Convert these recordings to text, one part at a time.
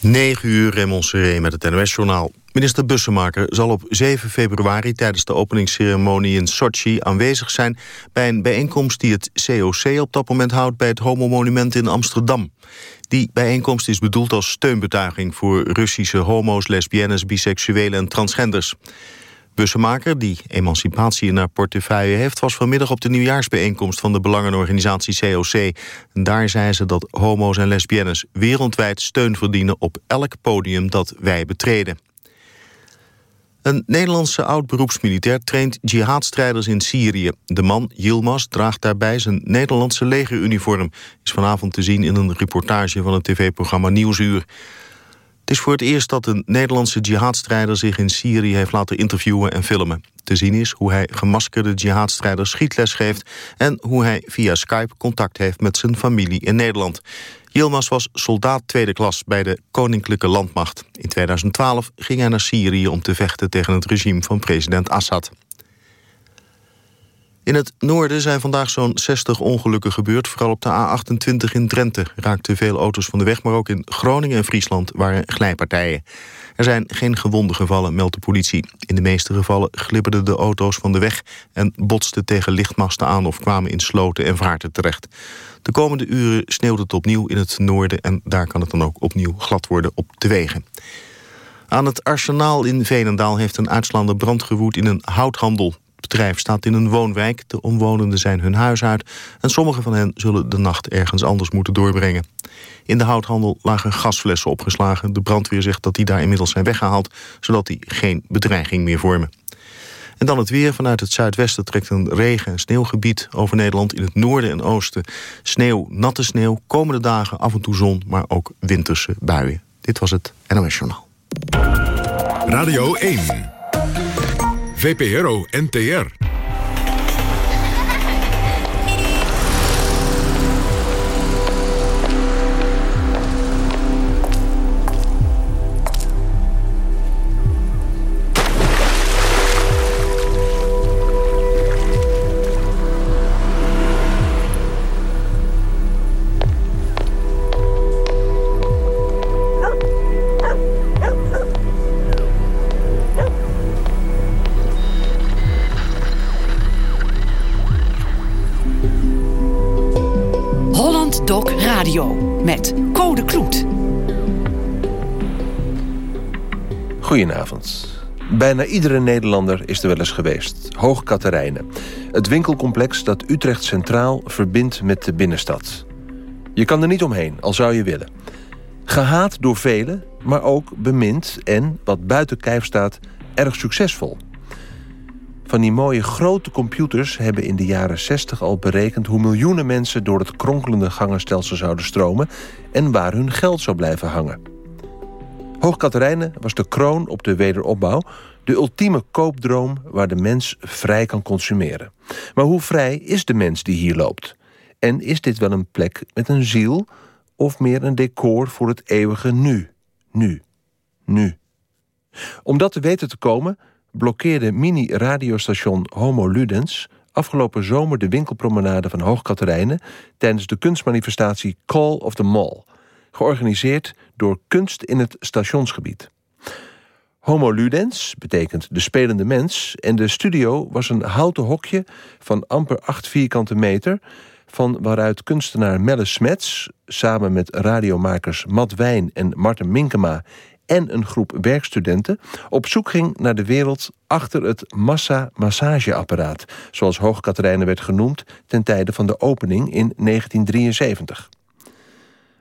9 uur, Raymond Seré met het NOS-journaal. Minister Bussemaker zal op 7 februari tijdens de openingsceremonie in Sochi aanwezig zijn bij een bijeenkomst die het COC op dat moment houdt bij het Homo-monument in Amsterdam. Die bijeenkomst is bedoeld als steunbetuiging voor Russische homo's, lesbiennes, biseksuelen en transgenders. Bussemaker, die emancipatie in haar portefeuille heeft... was vanmiddag op de nieuwjaarsbijeenkomst van de belangenorganisatie COC. Daar zei ze dat homo's en lesbiennes wereldwijd steun verdienen... op elk podium dat wij betreden. Een Nederlandse oud-beroepsmilitair traint jihadstrijders in Syrië. De man, Yilmaz, draagt daarbij zijn Nederlandse legeruniform. Is vanavond te zien in een reportage van het tv-programma Nieuwsuur. Het is voor het eerst dat een Nederlandse jihadstrijder zich in Syrië heeft laten interviewen en filmen. Te zien is hoe hij gemaskerde jihadstrijders schietles geeft... en hoe hij via Skype contact heeft met zijn familie in Nederland. Yilmaz was soldaat tweede klas bij de Koninklijke Landmacht. In 2012 ging hij naar Syrië om te vechten tegen het regime van president Assad. In het noorden zijn vandaag zo'n 60 ongelukken gebeurd. Vooral op de A28 in Drenthe raakten veel auto's van de weg... maar ook in Groningen en Friesland waren glijpartijen. Er zijn geen gewonden gevallen, meldt de politie. In de meeste gevallen glibberden de auto's van de weg... en botsten tegen lichtmasten aan of kwamen in sloten en vaarten terecht. De komende uren sneeuwt het opnieuw in het noorden... en daar kan het dan ook opnieuw glad worden op de wegen. Aan het arsenaal in Veenendaal heeft een uitslaande brand gewoed in een houthandel. Het bedrijf staat in een woonwijk, de omwonenden zijn hun huis uit... en sommigen van hen zullen de nacht ergens anders moeten doorbrengen. In de houthandel lagen gasflessen opgeslagen. De brandweer zegt dat die daar inmiddels zijn weggehaald... zodat die geen bedreiging meer vormen. En dan het weer. Vanuit het zuidwesten trekt een regen- en sneeuwgebied over Nederland... in het noorden en oosten. Sneeuw, natte sneeuw, komende dagen af en toe zon... maar ook winterse buien. Dit was het NOS Journaal. Radio 1. VPRO NTR. Met Code Kloet. Goedenavond. Bijna iedere Nederlander is er wel eens geweest. Hoog Katerijnen. Het winkelcomplex dat Utrecht Centraal verbindt met de binnenstad. Je kan er niet omheen, al zou je willen. Gehaat door velen, maar ook bemind en, wat buiten kijf staat, erg succesvol. Van die mooie grote computers hebben in de jaren 60 al berekend... hoe miljoenen mensen door het kronkelende gangenstelsel zouden stromen... en waar hun geld zou blijven hangen. Hoogkaterijnen was de kroon op de wederopbouw... de ultieme koopdroom waar de mens vrij kan consumeren. Maar hoe vrij is de mens die hier loopt? En is dit wel een plek met een ziel... of meer een decor voor het eeuwige nu? Nu. Nu. Om dat te weten te komen blokkeerde mini-radiostation Homo Ludens afgelopen zomer de winkelpromenade van Hoogkaterijnen tijdens de kunstmanifestatie Call of the Mall, georganiseerd door Kunst in het Stationsgebied. Homo Ludens betekent de spelende mens en de studio was een houten hokje van amper 8 vierkante meter van waaruit kunstenaar Melle Smets samen met radiomakers Matt Wijn en Marten Minkema en een groep werkstudenten op zoek ging naar de wereld achter het massa-massageapparaat, zoals Hoogkaterijnen werd genoemd ten tijde van de opening in 1973.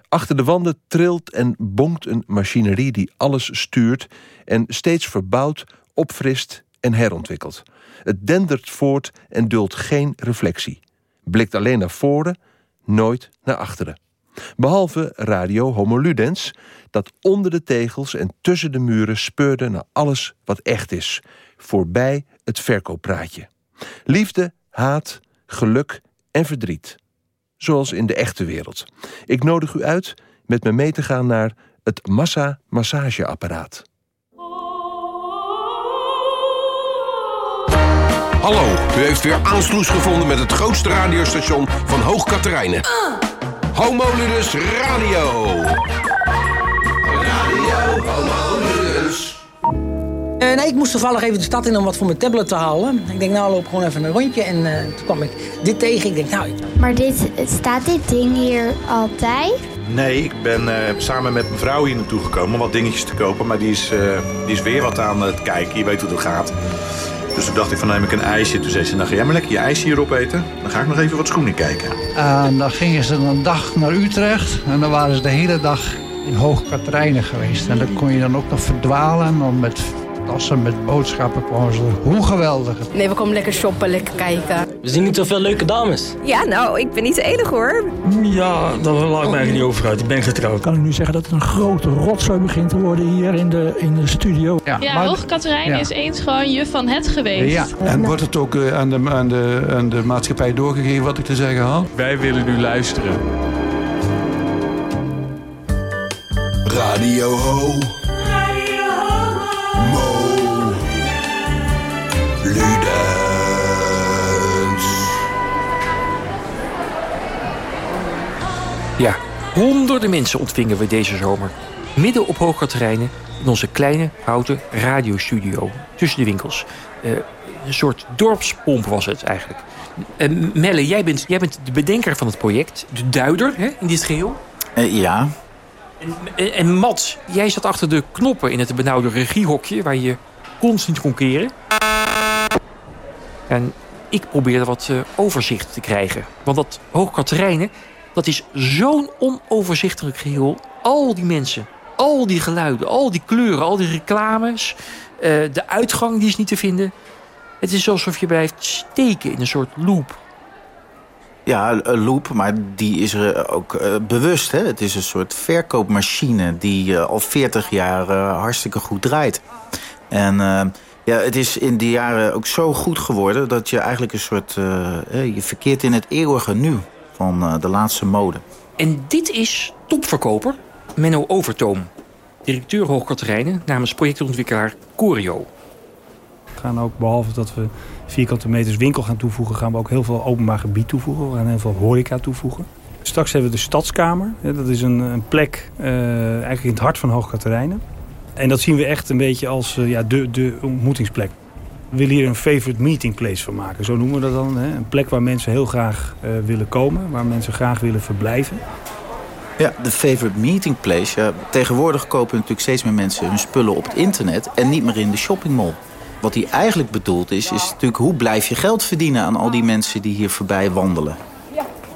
Achter de wanden trilt en bonkt een machinerie die alles stuurt en steeds verbouwt, opfrist en herontwikkelt. Het dendert voort en duldt geen reflectie. Blikt alleen naar voren, nooit naar achteren. Behalve Radio Homo Ludens, dat onder de tegels en tussen de muren speurde naar alles wat echt is, voorbij het verkooppraatje. Liefde, haat, geluk en verdriet. Zoals in de echte wereld. Ik nodig u uit met me mee te gaan naar het Massa Massageapparaat. Hallo, u heeft weer aansluis gevonden met het grootste radiostation van Hoog Katerijnen. Homoludus Radio. Radio Homolus. Nee, ik moest toevallig even de stad in om wat voor mijn tablet te halen. Ik denk, nou loop gewoon even een rondje. En eh, toen kwam ik dit tegen. Ik denk, nou... Maar dit, staat dit ding hier altijd? Nee, ik ben eh, samen met mijn vrouw hier naartoe gekomen om wat dingetjes te kopen. Maar die is, die is weer wat aan het kijken. Je weet hoe het gaat. Dus toen dacht ik van, neem ik een ijsje. Toen zei ze, nou ga jij maar lekker je ijsje hier opeten. Dan ga ik nog even wat schoenen kijken. En dan gingen ze een dag naar Utrecht. En dan waren ze de hele dag in Hoog geweest. En dan kon je dan ook nog verdwalen. om met tassen met boodschappen kwamen ze. Hoe geweldig. Nee, we komen lekker shoppen, lekker kijken. We zien niet zoveel leuke dames. Ja, nou, ik ben niet de enige hoor. Ja, daar laat ik eigenlijk niet over uit. Ik ben getrouwd. Kan ik nu zeggen dat het een grote rotzooi begint te worden hier in de, in de studio? Ja, ja Hoog is eens gewoon juf van het geweest. Ja. En wordt het ook uh, aan, de, aan, de, aan de maatschappij doorgegeven wat ik te zeggen had? Wij willen nu luisteren. Radio Ho. Ja, honderden mensen ontvingen we deze zomer. Midden op Hoogkaterijnen in onze kleine houten radiostudio tussen de winkels. Uh, een soort dorpspomp was het eigenlijk. Uh, Melle, jij bent, jij bent de bedenker van het project, de duider hè, in dit geheel. Uh, ja, en, en Mats, jij zat achter de knoppen in het benauwde regiehokje... waar je constant kon keren. En ik probeerde wat overzicht te krijgen. Want dat Hoogkaterijnen, dat is zo'n onoverzichtelijk geheel. Al die mensen, al die geluiden, al die kleuren, al die reclames... Uh, de uitgang die is niet te vinden. Het is alsof je blijft steken in een soort loop. Ja, een loop, maar die is er ook uh, bewust. Hè? Het is een soort verkoopmachine die uh, al 40 jaar hartstikke goed draait. En ja, het is in die jaren ook zo goed geworden... dat je eigenlijk een soort... je verkeert in het eeuwige nu van de laatste mode. En dit is topverkoper Menno Overtoom. Directeur Hoogkaterijnen namens projectontwikkelaar Corio. We gaan ook, behalve dat we vierkante meters winkel gaan toevoegen... gaan we ook heel veel openbaar gebied toevoegen. We gaan heel veel horeca toevoegen. Straks hebben we de Stadskamer. Dat is een, een plek uh, eigenlijk in het hart van Hoogkaterijnen. En dat zien we echt een beetje als uh, ja, de, de ontmoetingsplek. We willen hier een favorite meeting place van maken. Zo noemen we dat dan. Hè? Een plek waar mensen heel graag uh, willen komen. Waar mensen graag willen verblijven. Ja, de favorite meeting place. Ja, tegenwoordig kopen natuurlijk steeds meer mensen hun spullen op het internet... en niet meer in de shoppingmall. Wat hij eigenlijk bedoeld is, is natuurlijk hoe blijf je geld verdienen aan al die mensen die hier voorbij wandelen.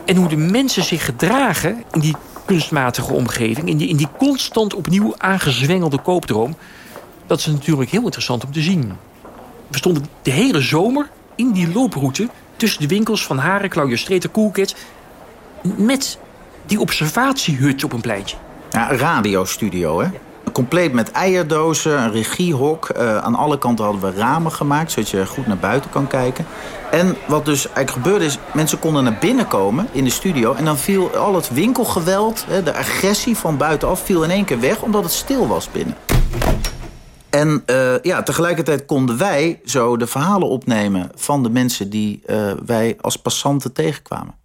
En hoe de mensen zich gedragen in die kunstmatige omgeving, in die, in die constant opnieuw aangezwengelde koopdroom, dat is natuurlijk heel interessant om te zien. We stonden de hele zomer in die looproute tussen de winkels van Haren, Claudia Streeter, Coolcat, met die observatiehut op een pleintje. Ja, radiostudio, hè? Compleet met eierdozen, een regiehok. Uh, aan alle kanten hadden we ramen gemaakt, zodat je goed naar buiten kan kijken. En wat dus eigenlijk gebeurde is, mensen konden naar binnen komen in de studio... en dan viel al het winkelgeweld, de agressie van buitenaf... viel in één keer weg, omdat het stil was binnen. En uh, ja, tegelijkertijd konden wij zo de verhalen opnemen... van de mensen die uh, wij als passanten tegenkwamen.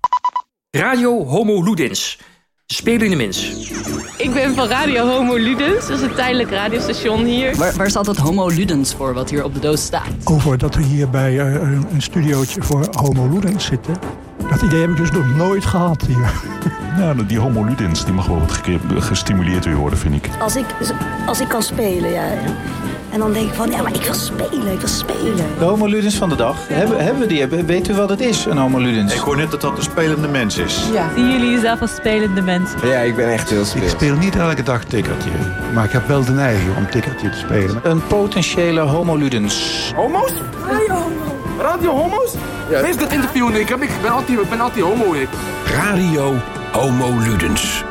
Radio Homo Ludens Spelende mens. Ik ben van Radio Homo Ludens, dat is een tijdelijk radiostation hier. Waar, waar staat dat Homo Ludens voor, wat hier op de doos staat? Over dat we hier bij uh, een studiootje voor Homo Ludens zitten. Dat idee heb ik dus nog nooit gehad hier. Ja, die Homo Ludens die mag wel wat gestimuleerd weer worden, vind ik. Als ik, als ik kan spelen, ja. En dan denk ik van, ja, maar ik wil spelen, ik wil spelen. De homoludens van de dag, hebben, hebben we die? Weet u wat het is, een homoludens? Ik hoor net dat dat een spelende mens is. Ja. Zien jullie jezelf als spelende mens? Ja, ik ben echt heel speels. Ik speel niet elke dag tikkertje, maar ik heb wel de neiging om tikkertje te spelen. Een potentiële homoludens. Homo's? Radio Homo. Radio Homo's? Ja. Wees dat interview, ik, heb, ik ben altijd, anti-homo. Radio Homo Ludens.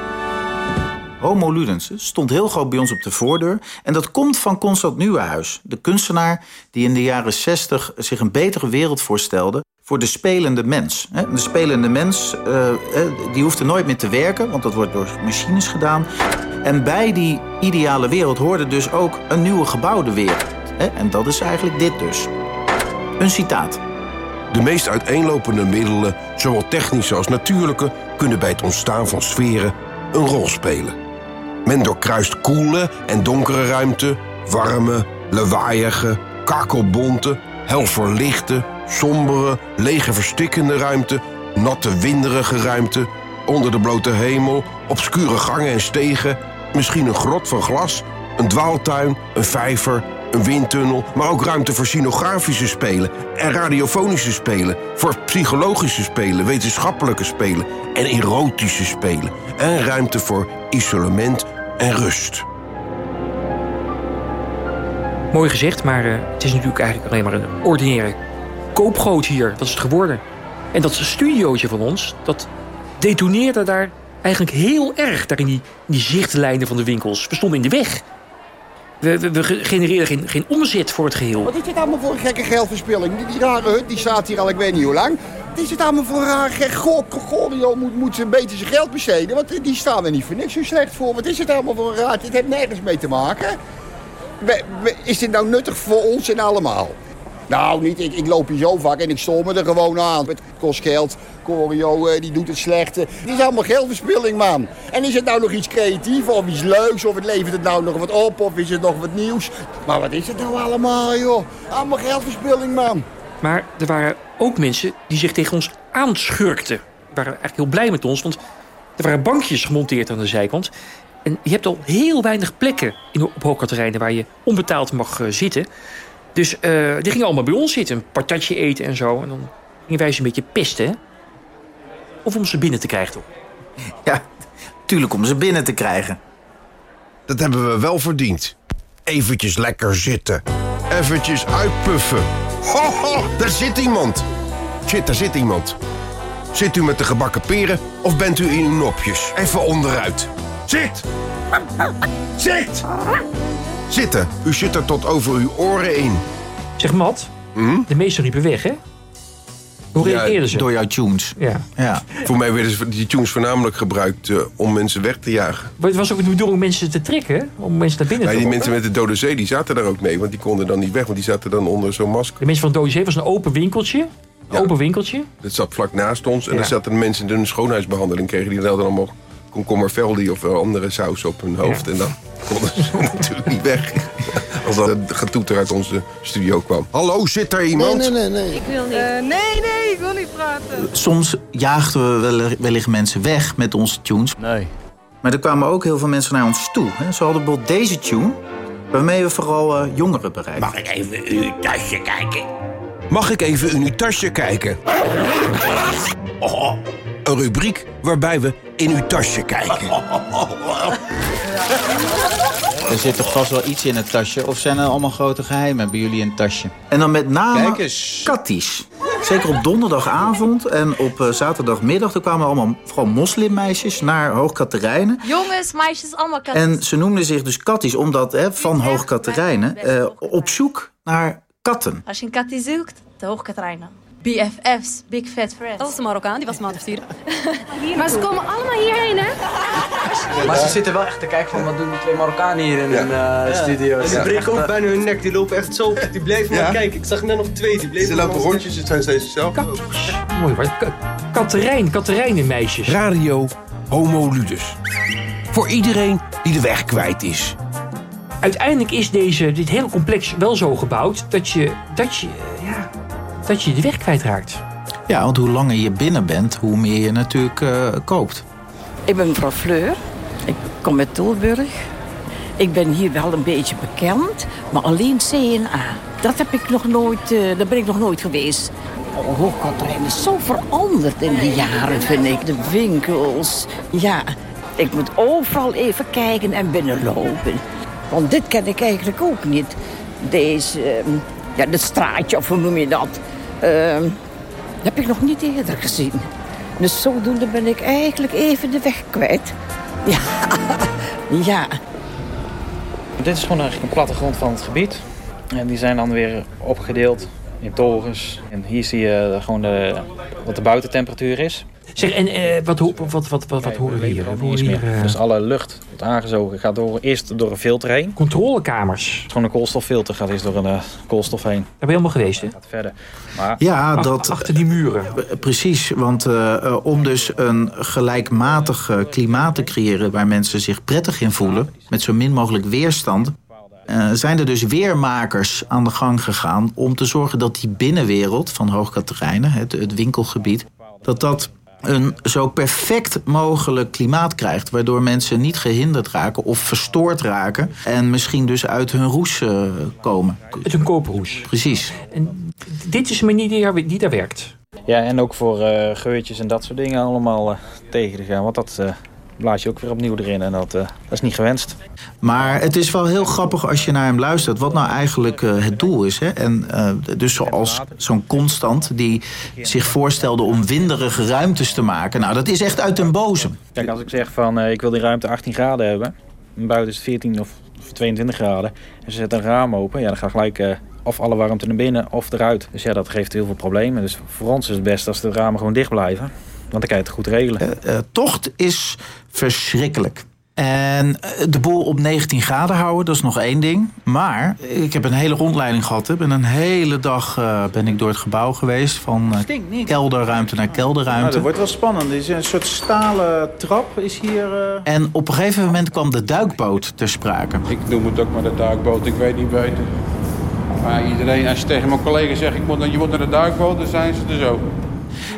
Homo Ludens stond heel groot bij ons op de voordeur. En dat komt van Constant Nieuwenhuis, de kunstenaar die in de jaren 60 zich een betere wereld voorstelde voor de spelende mens. De spelende mens uh, die hoeft er nooit meer te werken, want dat wordt door machines gedaan. En bij die ideale wereld hoorde dus ook een nieuwe gebouwde wereld. En dat is eigenlijk dit dus. Een citaat. De meest uiteenlopende middelen, zowel technische als natuurlijke, kunnen bij het ontstaan van sferen een rol spelen. Men doorkruist koele en donkere ruimte, warme Lawaaiige, kakelbonte, hel verlichte, sombere, lege verstikkende ruimte, natte winderige ruimte, onder de blote hemel, obscure gangen en stegen, misschien een grot van glas, een dwaaltuin, een vijver, een windtunnel, maar ook ruimte voor scenografische spelen en radiofonische spelen, voor psychologische spelen, wetenschappelijke spelen en erotische spelen. En ruimte voor isolement en rust. Mooi gezegd, maar eh, het is natuurlijk eigenlijk alleen maar een ordinaire koopgoot hier. Dat is het geworden. En dat studiootje van ons, dat detoneerde daar eigenlijk heel erg. Daar in die, in die zichtlijnen van de winkels. We stonden in de weg. We, genereerden geen, geen omzet voor het geheel. Wat is dit allemaal voor een gekke geldverspilling? Die, rare hut, die staat hier al ik weet niet hoe lang. Wat is dit allemaal voor een rare gek? Goh, moet, moet een beetje zijn geld besteden. Want die staan er niet voor niks zo slecht voor. Wat is het allemaal voor een raad? Dit heeft nergens mee te maken. Is dit nou nuttig voor ons en allemaal? Nou, niet. Ik, ik loop hier zo vaak en ik stol me er gewoon aan. Het kost geld. Corio, eh, die doet het slechte. Dit is allemaal geldverspilling, man. En is het nou nog iets creatiefs of iets leuks? Of het levert het nou nog wat op? Of is het nog wat nieuws? Maar wat is het nou allemaal, joh? Allemaal geldverspilling, man. Maar er waren ook mensen die zich tegen ons aanschurkten. Die waren eigenlijk heel blij met ons, want er waren bankjes gemonteerd aan de zijkant. En je hebt al heel weinig plekken in, op Hoogkaterijnen waar je onbetaald mag eh, zitten. Dus eh, die gingen allemaal bij ons zitten, een patatje eten en zo. En dan gingen wij ze een beetje pesten, hè? Of om ze binnen te krijgen, toch? Ja, tuurlijk om ze binnen te krijgen. Dat hebben we wel verdiend. Eventjes lekker zitten. Eventjes uitpuffen. Ho, ho, daar zit iemand. Shit, daar zit iemand. Zit u met de gebakken peren of bent u in uw nopjes? Even onderuit. Zit! Zit! Zitten. U zit er tot over uw oren in. Zeg, Mat, de meesten liepen weg, hè? Hoe reageerden ze? Door jouw tunes. Ja. ja. Voor mij werden die tunes voornamelijk gebruikt eh, om mensen weg te jagen. Maar het was ook de bedoeling om mensen te trekken, hè? om mensen naar binnen Ja, te die lokken. mensen met de Dode Zee die zaten daar ook mee, want die konden dan niet weg, want die zaten dan onder zo'n masker. De mensen van Dode Zee was een open winkeltje. Open winkeltje. Dat zat vlak naast ons en Ja. dan zaten mensen in een schoonheidsbehandeling, kregen die dan allemaal komkommerveldi of wel andere saus op hun hoofd. En dan konden ze natuurlijk niet weg. Als dat getoeter uit onze studio kwam. Hallo, zit er iemand? Nee, nee, nee. Ik wil niet. nee, nee, ik wil niet praten. Soms jaagden we wel- wellicht mensen weg met onze tunes. Nee. Maar er kwamen ook heel veel mensen naar ons toe. Hè. Ze hadden bijvoorbeeld deze tune, waarmee we vooral eh, jongeren bereiken. Mag ik even in uw tasje kijken? Mag ik even in uw tasje kijken? Oh, een rubriek waarbij we in uw tasje kijken. Er zit toch vast wel iets in het tasje? Of zijn er allemaal grote geheimen bij jullie in het tasje? En dan met name katties. Zeker op donderdagavond en op eh, zaterdagmiddag... toen kwamen allemaal vooral moslimmeisjes naar Hoogkaterijnen. Jongens, meisjes, allemaal katjes. En ze noemden zich dus katties, omdat hè, van Hoogkaterijnen... eh, op zoek naar katten. Als je een katje zoekt, de Hoogkaterijnen. BFF's, Big Fat Friends. Dat was de Marokkaan, die was maand of vier. maar ze komen allemaal hierheen, hè? Maar ze zitten wel echt te kijken van wat doen die twee Marokkanen hier in hun studio. En die breken ook bijna hun nek. Die lopen echt zo op. Die blijven maar kijken. Ik zag net nog twee. Die bleven Ze lopen rondjes, het zijn steeds hetzelfde. Mooi, maar Ka- Katerijn, Katerijnenmeisjes. Radio Homo Ludus. Voor iedereen die de weg kwijt is. Uiteindelijk is deze, dit hele complex wel zo gebouwd dat je, dat je, dat je de weg kwijtraakt. Ja, want hoe langer je binnen bent, hoe meer je natuurlijk eh, koopt. Ik ben mevrouw Fleur. Ik kom uit Tilburg. Ik ben hier wel een beetje bekend, maar alleen CNA. Dat heb ik nog nooit, eh, daar ben ik nog nooit geweest. Oh, is zo veranderd in de jaren, vind ik. De winkels. Ja, ik moet overal even kijken en binnenlopen. Want dit ken ik eigenlijk ook niet. Deze, ehm, ja, dit straatje, of hoe noem je dat? Ehm, heb ik nog niet eerder gezien. Dus zodoende ben ik eigenlijk even de weg kwijt. Ja, ja. Dit is gewoon eigenlijk een plattegrond van het gebied. En die zijn dan weer opgedeeld in torens. En hier zie je gewoon de, wat de buitentemperatuur is. Zeg, en eh, wat, ho- wat, wat, wat, wat horen we hier? We horen hier Dus alle lucht wordt aangezogen, gaat door, eerst door een filter heen. controlekamers. Gewoon een koolstoffilter gaat eerst door een eh, koolstof heen. Daar ben je helemaal geweest, hè? Gaat verder. Maar Ja, Ach- dat, achter die muren. Precies, want om dus een gelijkmatig eh, klimaat te creëren... waar mensen zich prettig in voelen, met zo min mogelijk weerstand... eh, zijn er dus weermakers aan de gang gegaan om te zorgen dat die binnenwereld van Hoogkaterijnen, het, het winkelgebied, dat dat een zo perfect mogelijk klimaat krijgt. Waardoor mensen niet gehinderd raken of verstoord raken. En misschien dus uit hun roes eh, komen. Uit hun kooproes. Precies. En dit is een manier die, daar- die daar werkt. Ja, en ook voor eh, geurtjes en dat soort dingen allemaal eh, tegen te gaan. Want dat eh, blaas je ook weer opnieuw erin en dat, eh, dat is niet gewenst. Maar het is wel heel grappig als je naar hem luistert. Wat nou eigenlijk eh, het doel is. Hè? En eh, dus zoals zo'n constant die zich voorstelde om winderige ruimtes te maken. Nou, dat is echt uit den bodem. Kijk, als ik zeg van ik wil die ruimte 18 graden hebben. En buiten is het 14 of, of 22 graden. En ze zetten een raam open. Ja, dan gaat gelijk of alle warmte naar binnen of eruit. Dus ja, dat geeft heel veel problemen. Dus voor ons is het best als de ramen gewoon dicht blijven. Want dan kan je het goed regelen. Eh, tocht is verschrikkelijk. En eh, de boel op 19 graden houden, dat is nog één ding. Maar ik heb een hele rondleiding gehad. Ik ben een hele dag eh, ben ik door het gebouw geweest. Van eh, kelderruimte naar kelderruimte. Nou, wordt wel spannend. Er is een soort stalen trap is hier. eh. En op een gegeven moment kwam de duikboot ter sprake. Ik noem het ook maar de duikboot, ik weet niet beter. Maar iedereen, als je tegen mijn collega zegt, ik moet, je moet naar de duikboot, dan zijn ze er zo.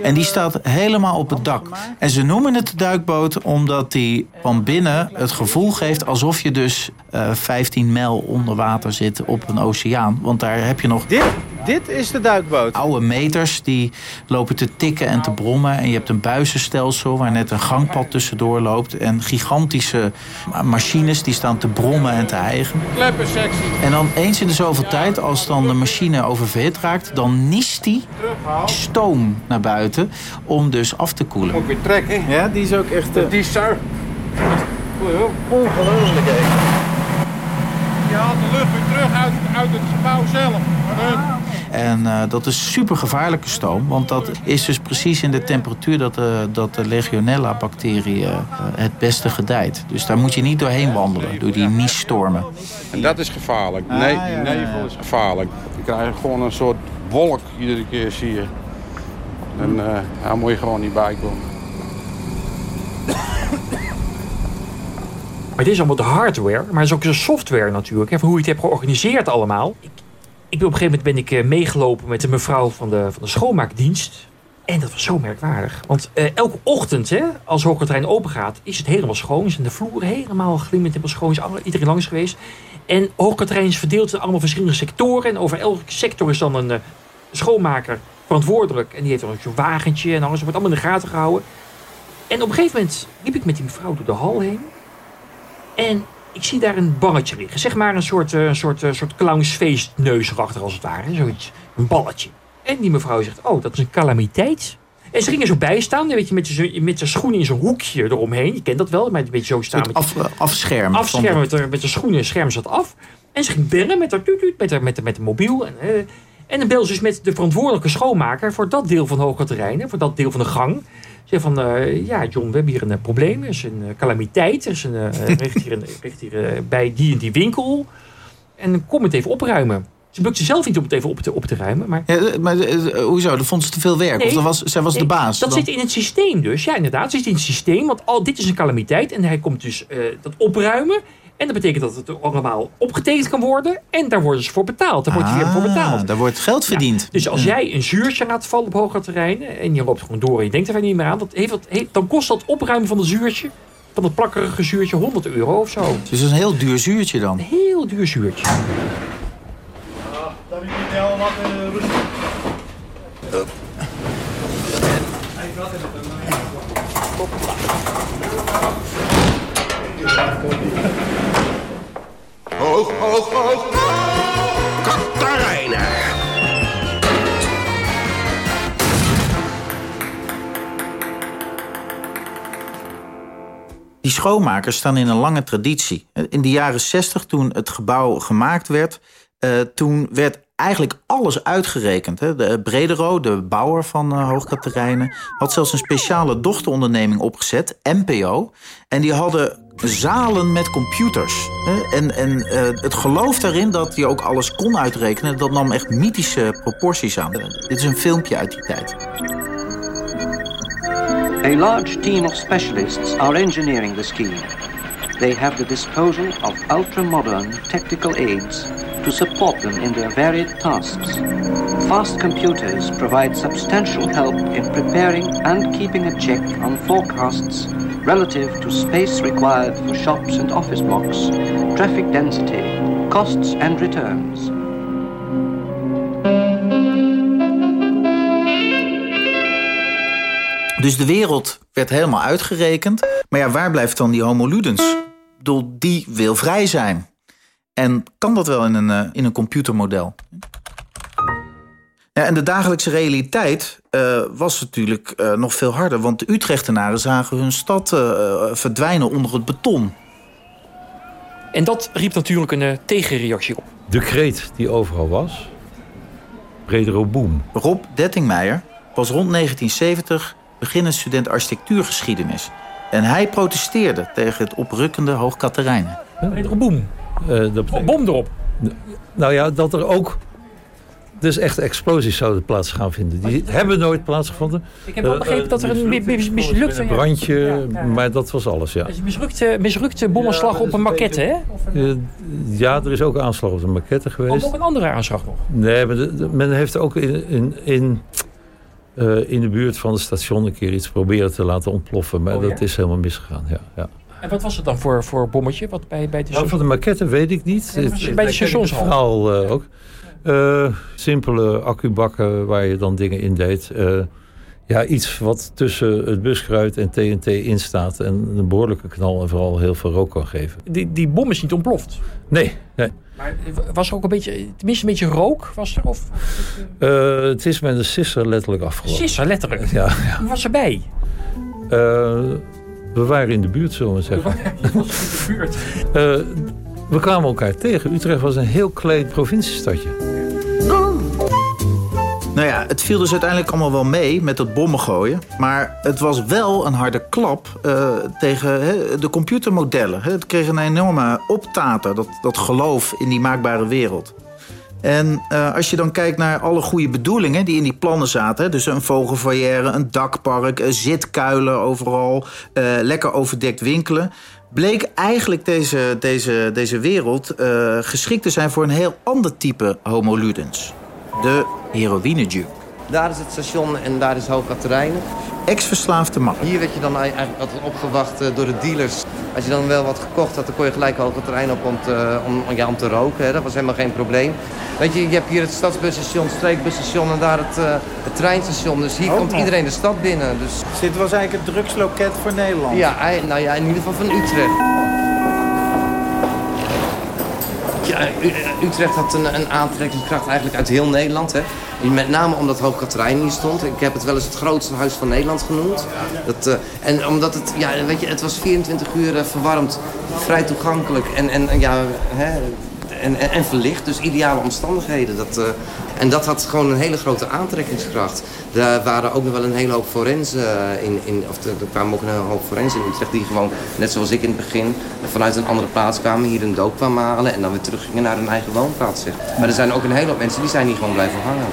En die staat helemaal op het dak. En ze noemen het de duikboot omdat die van binnen het gevoel geeft alsof je dus eh 15 mijl onder water zit op een oceaan. Want daar heb je nog Dit, dit is de duikboot. oude meters die lopen te tikken en te brommen. En je hebt een buizenstelsel waar net een gangpad tussendoor loopt. En gigantische machines die staan te brommen en te hijgen. Kleppersectie. En dan eens in de zoveel tijd, als dan de machine oververhit raakt... dan niest die stoom naar buiten om dus af te koelen. Moet ik weer trekken. Ja, die is ook echt. eh, Die is zo. ongelooflijk. hè. Je haalt de lucht weer terug uit, uit het gebouw zelf. En eh, dat is super gevaarlijke stoom, want dat is dus precies in de temperatuur dat de, dat de Legionella-bacterie eh, het beste gedijt. Dus daar moet je niet doorheen wandelen, door die niesstormen. En dat is gevaarlijk. Nee, Ah, ja, ja, nevel is gevaarlijk. Je krijgt gewoon een soort wolk iedere keer, zie je. En eh daar moet je gewoon niet bij komen. Maar dit is allemaal de hardware, maar het is ook de software natuurlijk. Hoe je het hebt georganiseerd allemaal. Ik, ik op een gegeven moment ben ik eh, meegelopen met de mevrouw van de, van de schoonmaakdienst. En dat was zo merkwaardig. Want eh, elke ochtend, hè, als Hoogkaterijn open gaat, is het helemaal schoon. De vloeren helemaal glimmend, helemaal schoon. Is iedereen langs geweest. En Hoogkaterijn is verdeeld in allemaal verschillende sectoren. En over elke sector is dan een schoonmaker verantwoordelijk. En die heeft dan zo'n wagentje en alles. wordt allemaal in de gaten gehouden. En op een gegeven moment liep ik met die mevrouw door de hal heen. En ik zie daar een balletje liggen. Zeg maar een soort, eh, een soort, eh, soort clownsfeestneus erachter als het ware. Zoiets. Een balletje. En die mevrouw zegt, oh, dat is een calamiteit. En ze ging er zo bij staan, weet je, met zijn met schoenen in zo'n hoekje eromheen. Je kent dat wel, maar een beetje zo staan. Een soort af, afschermen. Afschermen met haar, met haar schoenen, scherm zat af. En ze ging bellen met haar, met haar, met haar, met haar mobiel. En, eh, en dan belde ze dus met de verantwoordelijke schoonmaker voor dat deel van Hoogkaterijnen, voor dat deel van de gang. Ze zei van, eh, ja John, we hebben hier een eh, probleem. Er is een eh, calamiteit. Er is een, ligt hier, een, ligt hier bij die en die winkel. En kom het even opruimen. Ze lukte zelf niet om het even op te, op te ruimen. Maar Ja, maar hoezo? Dat vond ze te veel werk? of dat was, zij was de baas? Dat Dan- zit in het systeem dus. Ja, inderdaad. Het zit in het systeem. Want al dit is een calamiteit. En hij komt dus dat opruimen. En dat betekent dat het allemaal opgetekend kan worden. En daar worden ze voor betaald. Daar wordt je weer voor betaald. Ah, daar wordt geld verdiend. Dus als jij een zuurtje laat vallen op hoger terreinen. En je loopt gewoon door en je denkt er verder niet meer aan. Dat heeft, dat heeft- dan kost dat opruimen van dat zuurtje. Van dat plakkerige zuurtje 100 euro of zo. Dus dat is een heel duur zuurtje dan. Een heel duur zuurtje. Dat is niet heel wat rustig. Hoog, hoog, hoog. Die schoonmakers staan in een lange traditie. In de jaren 60, toen het gebouw gemaakt werd, eh, toen werd eigenlijk alles uitgerekend. Hè. De Bredero, de bouwer van uh, had zelfs een speciale dochteronderneming opgezet, NPO. En die hadden zalen met computers. En, en eh, het geloof daarin dat je ook alles kon uitrekenen, dat nam echt mythische proporties aan. Dit is een filmpje uit die tijd. A large team of specialists are engineering the scheme. they have the disposal of ultra-modern technical aids to support them in their varied tasks. Fast computers provide substantial help in preparing and keeping a check on forecasts relative to space required for shops and office blocks, traffic density, costs and returns. Dus de wereld werd helemaal uitgerekend. Maar ja, waar blijft dan die homo ludens? Ik bedoel, die wil vrij zijn. En kan dat wel in een, eh, in een computermodel? Ja, en de dagelijkse realiteit eh, was natuurlijk eh, nog veel harder. Want de Utrechtenaren zagen hun stad eh, verdwijnen onder het beton. En dat riep natuurlijk een tegenreactie op. De kreet die overal was, Bredero Boom. Rob Dettingmeijer was rond 1970 beginnend student architectuurgeschiedenis. En hij protesteerde tegen het oprukkende Hoog Katerijnen. Bredero Boom. Eh, dat Bom erop. Nou ja, dat er ook dus echt explosies zouden plaats gaan vinden. Die hebben nooit plaatsgevonden. Ik heb wel Eh, begrepen eh, dat er een mi- mi- mislukte... Een brandje, maar dat was alles, ja. Een mislukte, mislukte bommenslag op een maquette, hè? Eh, ja, er is ook aanslag op de maquette Of geweest. ook een andere aanslag nog. Nee, maar de- de- men heeft ook in, in, in, eh, in de buurt van het station een keer iets proberen te laten ontploffen. Maar Oh, ja? dat is helemaal misgegaan, ja. En wat was het dan voor, voor bommetje? Wat bij, bij de Nou, van de maquette weet ik niet. Ja, Het- bij de stationshal. Verhaal eh, ook. Eh, simpele accubakken waar je dan dingen in deed. Eh, ja, iets wat tussen het buskruid en TNT in staat. En een behoorlijke knal en vooral heel veel rook kan geven. Die, die bom is niet ontploft. Nee, nee. Maar was er ook een beetje, tenminste een beetje rook? Was er? Of het is met een sisser letterlijk afgelopen. sisser, letterlijk? Ja, ja. Was erbij? Eh, we waren in de buurt, zullen we zeggen. de buurt. Eh, we kwamen elkaar tegen. Utrecht was een heel klein provinciestadje. Nou ja, het viel dus uiteindelijk allemaal wel mee met dat bommen gooien. Maar het was wel een harde klap eh, tegen hè, de computermodellen. hè. Het kreeg een enorme optater, dat, dat geloof in die maakbare wereld. En eh, als je dan kijkt naar alle goede bedoelingen die in die plannen zaten... dus een vogelvolière, een dakpark, eh, zitkuilen overal... eh, lekker overdekt winkelen... bleek eigenlijk deze, deze, deze wereld geschikt te zijn voor een heel ander type homo ludens. De heroïne-junk. Daar is het station en daar is Hoog Katerijnen. Ex-verslaafde man. Hier werd je dan eigenlijk altijd opgewacht eh, door de dealers. Als je dan wel wat gekocht had, dan kon je gelijk Katerijnen op om te, om, ja, om te roken. Hè. Dat was helemaal geen probleem. Weet je, je hebt hier het stadsbusstation, het streekbusstation en daar het, eh, het treinstation. Dus hier komt iedereen de stad binnen. Dus, Dit was eigenlijk het drugsloket voor Nederland. ja, nou ja, in ieder geval van Utrecht. Utrecht had een, een aantrekkingskracht eigenlijk uit heel Nederland. Hè. Met name omdat Hoog Katerijnen hier stond. Ik heb het wel eens het grootste huis van Nederland genoemd. Dat, eh, en omdat het, ja, weet je, het was 24 uur eh, verwarmd, vrij toegankelijk en, en, ja, hè, en, en verlicht. Dus ideale omstandigheden. Dat, eh, en dat had gewoon een hele grote aantrekkingskracht. Daar waren ook nog wel een hele hoop forensen eh, in, in of er er kwamen ook een hele hoop forensen in Utrecht die gewoon, net zoals ik in het begin, vanuit een andere plaats kwamen, hier een doop kwamen halen en dan weer teruggingen naar hun eigen woonplaats. Maar er zijn ook een hele hoop mensen die zijn hier gewoon blijven hangen.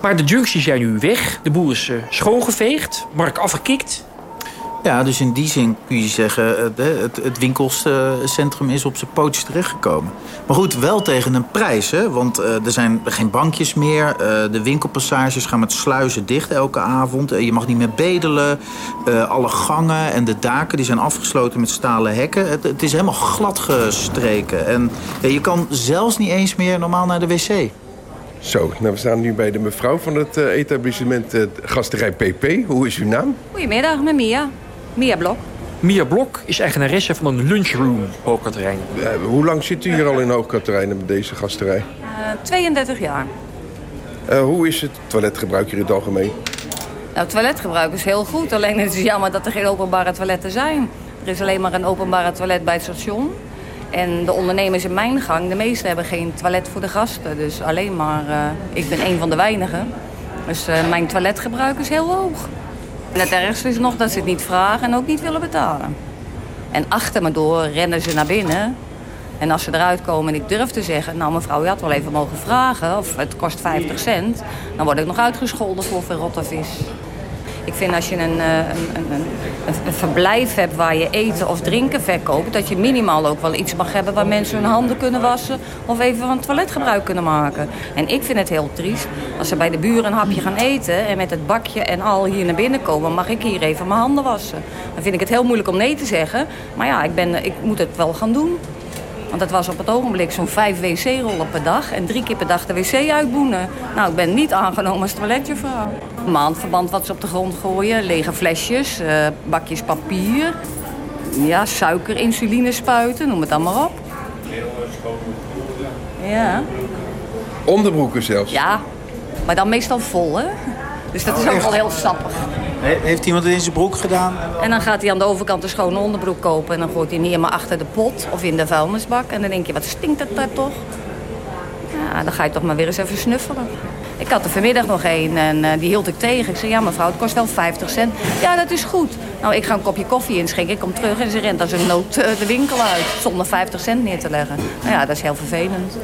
Maar de junks die zijn nu weg. De boel is eh, schoongeveegd. Mark afgekikt. Ja, dus in die zin kun je zeggen, eh, het, het winkelcentrum is op zijn pootjes terechtgekomen. Maar goed, wel tegen een prijs, hè? want eh, er zijn geen bankjes meer. eh, de winkelpassages gaan met sluizen dicht elke avond. je mag niet meer bedelen. eh, alle gangen en de daken die zijn afgesloten met stalen hekken. Het, het is helemaal glad gestreken. En ja, je kan zelfs niet eens meer normaal naar de wc. Zo, nou we staan nu bij de mevrouw van het eh, etablissement eh, Gasterij PP. Hoe is uw naam? Goedemiddag, met Mia. Mia Blok. Mia Blok is eigenaresse van een lunchroom Hoog Katerijnen. Eh, hoe lang zit u hier al in Hoogkaterijnen met deze gasterij? Eh, 32 jaar. Eh, hoe is het toiletgebruik hier in het algemeen? Nou, toiletgebruik is heel goed. Alleen het is jammer dat er geen openbare toiletten zijn. Er is alleen maar een openbare toilet bij het station. En de ondernemers in mijn gang, de meesten hebben geen toilet voor de gasten. Dus alleen maar, eh, ik ben een van de weinigen. Dus eh, mijn toiletgebruik is heel hoog. En het ergste is nog dat ze het niet vragen en ook niet willen betalen. En achter me door rennen ze naar binnen. En als ze eruit komen en ik durf te zeggen... nou mevrouw, u had wel even mogen vragen of het kost 50 cent... dan word ik nog uitgescholden voor verrotte vis. Ik vind als je een, eh, een, een, een, een verblijf hebt waar je eten of drinken verkoopt... dat je minimaal ook wel iets mag hebben waar mensen hun handen kunnen wassen... of even van toiletgebruik kunnen maken. En ik vind het heel triest als ze bij de buren een hapje gaan eten... en met het bakje en al hier naar binnen komen... mag ik hier even mijn handen wassen. Dan vind ik het heel moeilijk om nee te zeggen. Maar ja, ik, ben, ik moet het wel gaan doen. Want het was op het ogenblik zo'n vijf wc-rollen per dag... en drie keer per dag de wc uitboenen. Nou, ik ben niet aangenomen als toiletjuffrouw. Maandverband wat ze op de grond gooien, lege flesjes, uh, bakjes papier... ja, suiker, insuline spuiten, noem het allemaal op. Ja. Onderbroeken zelfs? Ja, maar dan meestal vol, hè? Dus dat is ook wel heel sappig. Heeft iemand het in zijn broek gedaan? En dan gaat hij aan de overkant een schone onderbroek kopen... en dan gooit hij niet maar achter de pot of in de vuilnisbak. En dan denk je, wat stinkt het daar toch? Ja, dan ga je toch maar weer eens even snuffelen. Ik had er vanmiddag nog een en uh, die hield ik tegen. Ik zei, ja mevrouw, het kost wel 50 cent. Ja, dat is goed. Nou, ik ga een kopje koffie inschenken. Ik kom terug en ze rent als een nood uh, de winkel uit. Zonder 50 cent neer te leggen. Nou ja, dat is heel vervelend.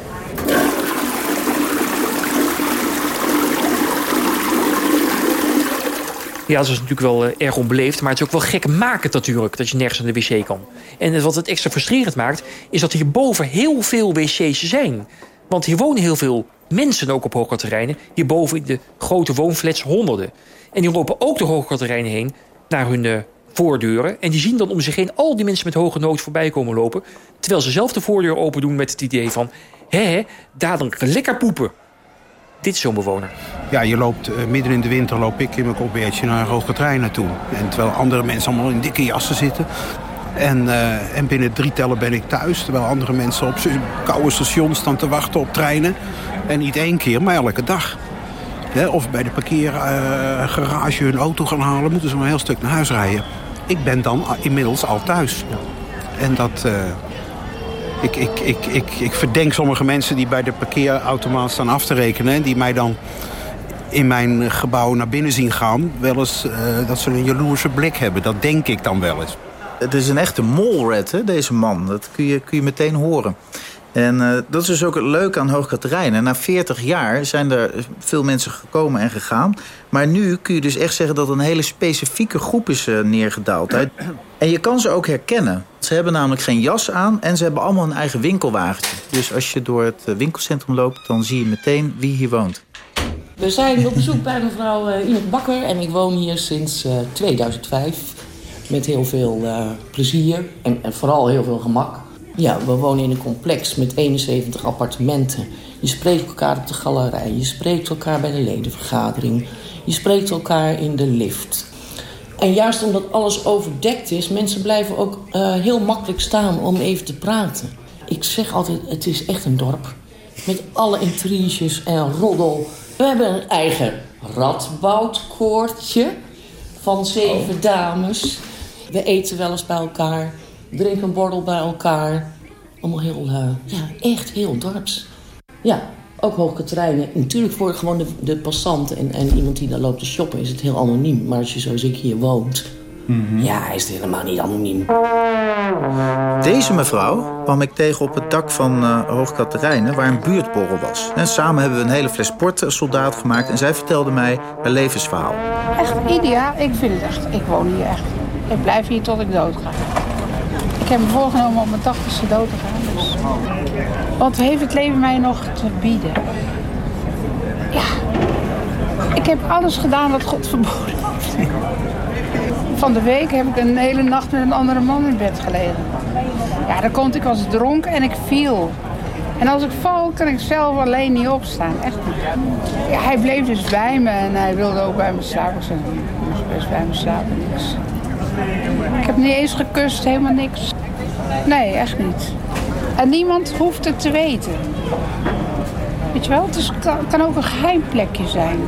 Ja, dat is natuurlijk wel uh, erg onbeleefd. Maar het is ook wel gekmakend natuurlijk dat je nergens aan de wc kan. En wat het extra frustrerend maakt, is dat hierboven heel veel wc's zijn. Want hier wonen heel veel mensen ook op hoogkaterreinen. Hierboven in de grote woonflats honderden. En die lopen ook de hoogkaterreinen heen naar hun uh, voordeuren. En die zien dan om zich heen al die mensen met hoge nood voorbij komen lopen. Terwijl ze zelf de voordeur open doen met het idee van... hé, dadelijk lekker poepen. Dit is zo'n bewoner. Ja, je loopt uh, midden in de winter loop ik in mijn kopbeertje naar Hoogkaterijnen toe. En terwijl andere mensen allemaal in dikke jassen zitten. En, uh, en binnen drie tellen ben ik thuis. Terwijl andere mensen op koude stations staan te wachten op treinen. En niet één keer, maar elke dag. He, of bij de parkeergarage uh, hun auto gaan halen... moeten ze maar een heel stuk naar huis rijden. Ik ben dan inmiddels al thuis. En dat... Ik, ik, ik, ik, ik verdenk sommige mensen die bij de parkeerautomaat staan af te rekenen... die mij dan in mijn gebouw naar binnen zien gaan... wel eens uh, dat ze een jaloerse blik hebben. Dat denk ik dan wel eens. Het is een echte molred, hè, deze man. Dat kun je, kun je meteen horen. En uh, dat is dus ook het leuke aan Hoogkaterijnen. Na 40 jaar zijn er veel mensen gekomen en gegaan. Maar nu kun je dus echt zeggen dat een hele specifieke groep is uh, neergedaald. En je kan ze ook herkennen. Ze hebben namelijk geen jas aan en ze hebben allemaal een eigen winkelwagentje. Dus als je door het winkelcentrum loopt, dan zie je meteen wie hier woont. We zijn op bezoek bij mevrouw uh, Bakker en ik woon hier sinds 2005. Met heel veel plezier en, en, vooral heel veel gemak. Ja, we wonen in een complex met 71 appartementen. Je spreekt elkaar op de galerij, je spreekt elkaar bij de ledenvergadering... je spreekt elkaar in de lift. En juist omdat alles overdekt is, mensen blijven ook uh, heel makkelijk staan om even te praten. Ik zeg altijd, het is echt een dorp. Met alle intriges en roddel. We hebben een eigen radboudkoortje van zeven oh. dames... We eten wel eens bij elkaar. Drinken een borrel bij elkaar. Allemaal heel, uh, ja, echt heel dorps. Ja, ook hoogkaterijnen. Natuurlijk voor gewoon de, de passant en, en iemand die daar loopt te shoppen is het heel anoniem. Maar als je zoals ik hier woont, mm -hmm. ja, is het helemaal niet anoniem. Deze mevrouw kwam ik tegen op het dak van uh, Hoogkaterijnen, waar een buurtborrel was. En samen hebben we een hele fles port soldaat gemaakt en zij vertelde mij haar levensverhaal. Echt ideaal. Ik vind het echt. Ik woon hier echt. Ik blijf hier tot ik dood ga. Ik heb me voorgenomen om mijn tachtigste dood te gaan. Dus. Wat heeft het leven mij nog te bieden? Ja. Ik heb alles gedaan wat God verboden. Van de week heb ik een hele nacht met een andere man in bed gelegen. Ja, dan komt ik als dronken en ik viel. En als ik val, kan ik zelf alleen niet opstaan. Echt niet. Ja, hij bleef dus bij me en hij wilde ook bij me slapen. Ik moest best bij me slapen. Ik heb niet eens gekust, helemaal niks. Nee, echt niet. En niemand hoeft het te weten. Weet je wel, het is, kan, ook een geheim plekje zijn.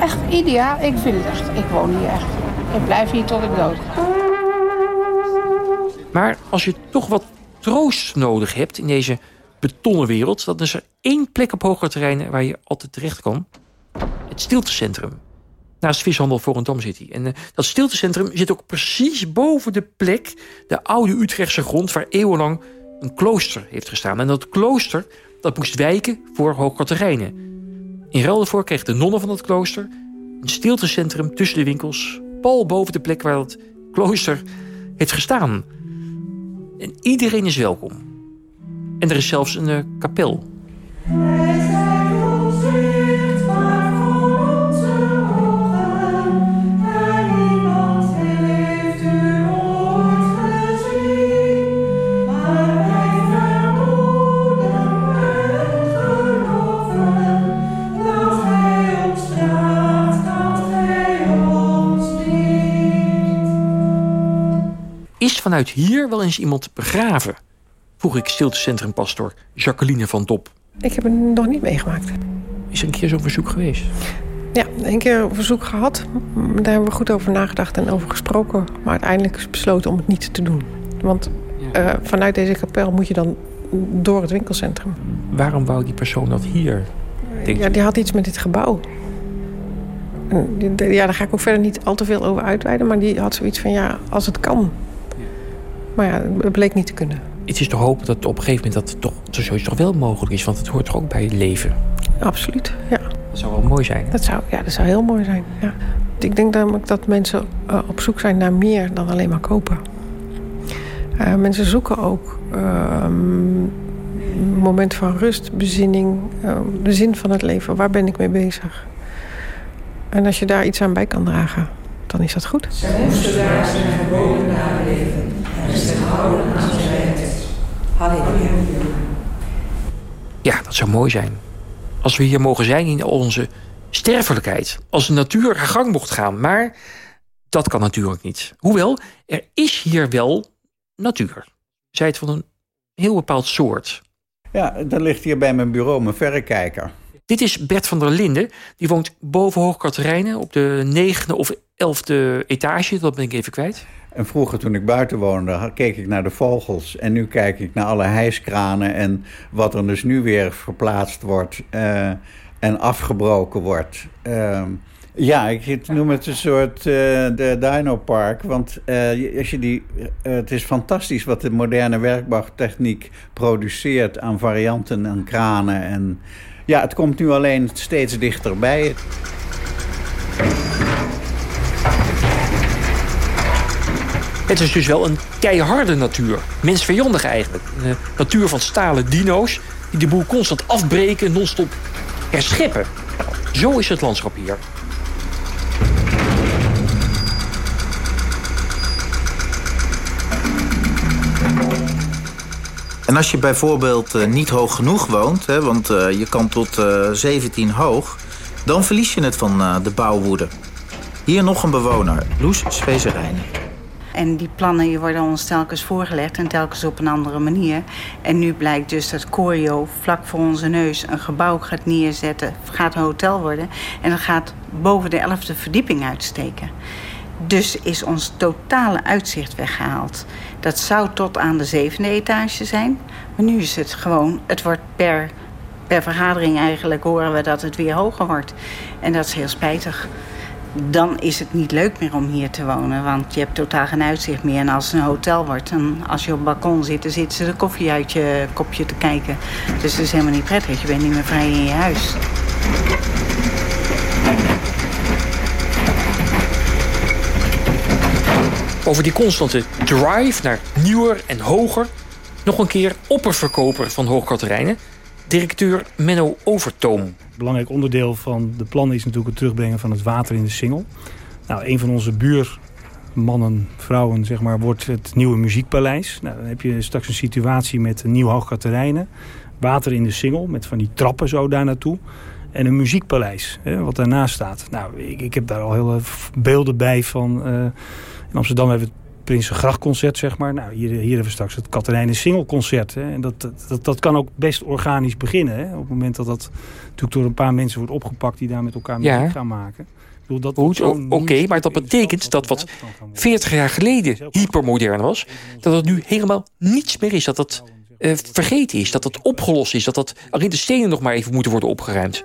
Echt ideaal. Ik vind het echt, ik woon hier echt. Ik blijf hier tot ik dood. Maar als je toch wat troost nodig hebt in deze betonnen wereld... dan is er één plek op hogere terreinen waar je altijd terecht kan. Het stiltecentrum naast vishandel Volendam zit hij. En uh, dat stiltecentrum zit ook precies boven de plek... de oude Utrechtse grond waar eeuwenlang een klooster heeft gestaan. En dat klooster dat moest wijken voor Hoogkaterijnen. In ruil daarvoor kreeg de nonnen van dat klooster Een stiltecentrum tussen de winkels, pal boven de plek waar het klooster heeft gestaan. En iedereen is welkom. En er is zelfs een eh, kapel. Vanuit hier wel eens iemand begraven? Vroeg ik stiltecentrumpastor Jacqueline van Dop. Ik heb het nog niet meegemaakt. Is er een keer zo'n verzoek geweest? Ja, een keer een verzoek gehad. Daar hebben we goed over nagedacht en over gesproken. Maar uiteindelijk is besloten om het niet te doen. Want eh, vanuit deze kapel moet je dan door het winkelcentrum. Waarom wou die persoon dat hier? Denk Ja, die had iets met dit gebouw. En Ja, daar ga ik ook verder niet al te veel over uitweiden. Maar die had zoiets van, ja, als het kan. Maar ja, het bleek niet te kunnen. Het is te hopen dat op een gegeven moment dat het toch, dat zoiets toch wel mogelijk is. Want het hoort toch ook bij het leven. Absoluut, ja. Dat zou wel mooi zijn. Dat zou, ja, dat zou heel mooi zijn, ja. Ik denk namelijk dat mensen eh, op zoek zijn naar meer dan alleen maar kopen. Eh, mensen zoeken ook ehm, een moment van rust, bezinning, eh, de zin van het leven. Waar ben ik mee bezig? En als je daar iets aan bij kan dragen, dan is dat goed. Zij moesten daar zijn geboden Halleluja. Ja, dat zou mooi zijn. Als we hier mogen zijn in onze sterfelijkheid. Als de natuur haar gang mocht gaan. Maar dat kan natuurlijk niet. Hoewel, er is hier wel natuur. Zij het van een heel bepaald soort. Ja, dan ligt hier bij mijn bureau mijn verrekijker. Dit is Bert van der Linden. Die woont boven Hoog Katerijnen op de negende of elfde etage. Dat ben ik even kwijt. En vroeger toen ik buiten woonde, keek ik naar de vogels. En nu kijk ik naar alle hijskranen en wat er dus nu weer verplaatst wordt eh, en afgebroken wordt. Ehm, ja, ik noem het een soort eh, de Dino Park. Want eh, als je die, het is fantastisch wat de moderne werkbouwtechniek produceert aan varianten en kranen. En ja, het komt nu alleen steeds dichterbij. Het is dus wel een keiharde natuur. Mensvijandig eigenlijk. Een eh, natuur van stalen dino's die de boel constant afbreken en non-stop herscheppen. Zo is het landschap hier. En als je bijvoorbeeld eh, niet hoog genoeg woont, hè, want eh, je kan tot eh, 17 hoog, dan verlies je het van eh, de bouwwoede. Hier nog een bewoner, Loes Svezerijnen. En die plannen worden ons telkens voorgelegd en telkens op een andere manier. En nu blijkt dus dat Corio vlak voor onze neus een gebouw gaat neerzetten, gaat een hotel worden. En dat gaat boven de 11e verdieping uitsteken. Dus is ons totale uitzicht weggehaald. Dat zou tot aan de zevende etage zijn. Maar nu is het gewoon, het wordt per, per vergadering eigenlijk horen we dat het weer hoger wordt. En dat is heel spijtig dan is het niet leuk meer om hier te wonen. Want je hebt totaal geen uitzicht meer. En als het een hotel wordt, dan als je op het balkon zit... dan zitten ze de koffie uit je kopje te kijken. Dus het is helemaal niet prettig. Je bent niet meer vrij in je huis. Over die constante drive naar nieuwer en hoger. Nog een keer opperverkoper van Hoog Katerijnen. Directeur Menno Overtoom. belangrijk onderdeel van de plannen is natuurlijk het terugbrengen van het water in de Singel. Nou, een van onze buurmannen, vrouwen, zeg maar, wordt het nieuwe muziekpaleis. Nou, dan heb je straks een situatie met een nieuw Hoogkaterijnen. Water in de Singel, met van die trappen zo daar naartoe. En een muziekpaleis, hè, wat daarnaast staat. Nou, ik, ik heb daar al hele f- beelden bij van... eh, in Amsterdam hebben we Prinsengrachtconcert, zeg maar. Nou, hier, hier hebben we straks het Katerijnen Singelconcert. Hè. En dat, dat, dat, kan ook best organisch beginnen. Hè. Op het moment dat dat natuurlijk door een paar mensen wordt opgepakt... die daar met elkaar Ja. muziek gaan maken. Oké, maar dat betekent dat wat 40 jaar geleden hypermodern was, dat het nu helemaal niets meer is. Dat dat eh, vergeten is, dat dat opgelost is, dat dat alleen de stenen nog maar even moeten worden opgeruimd.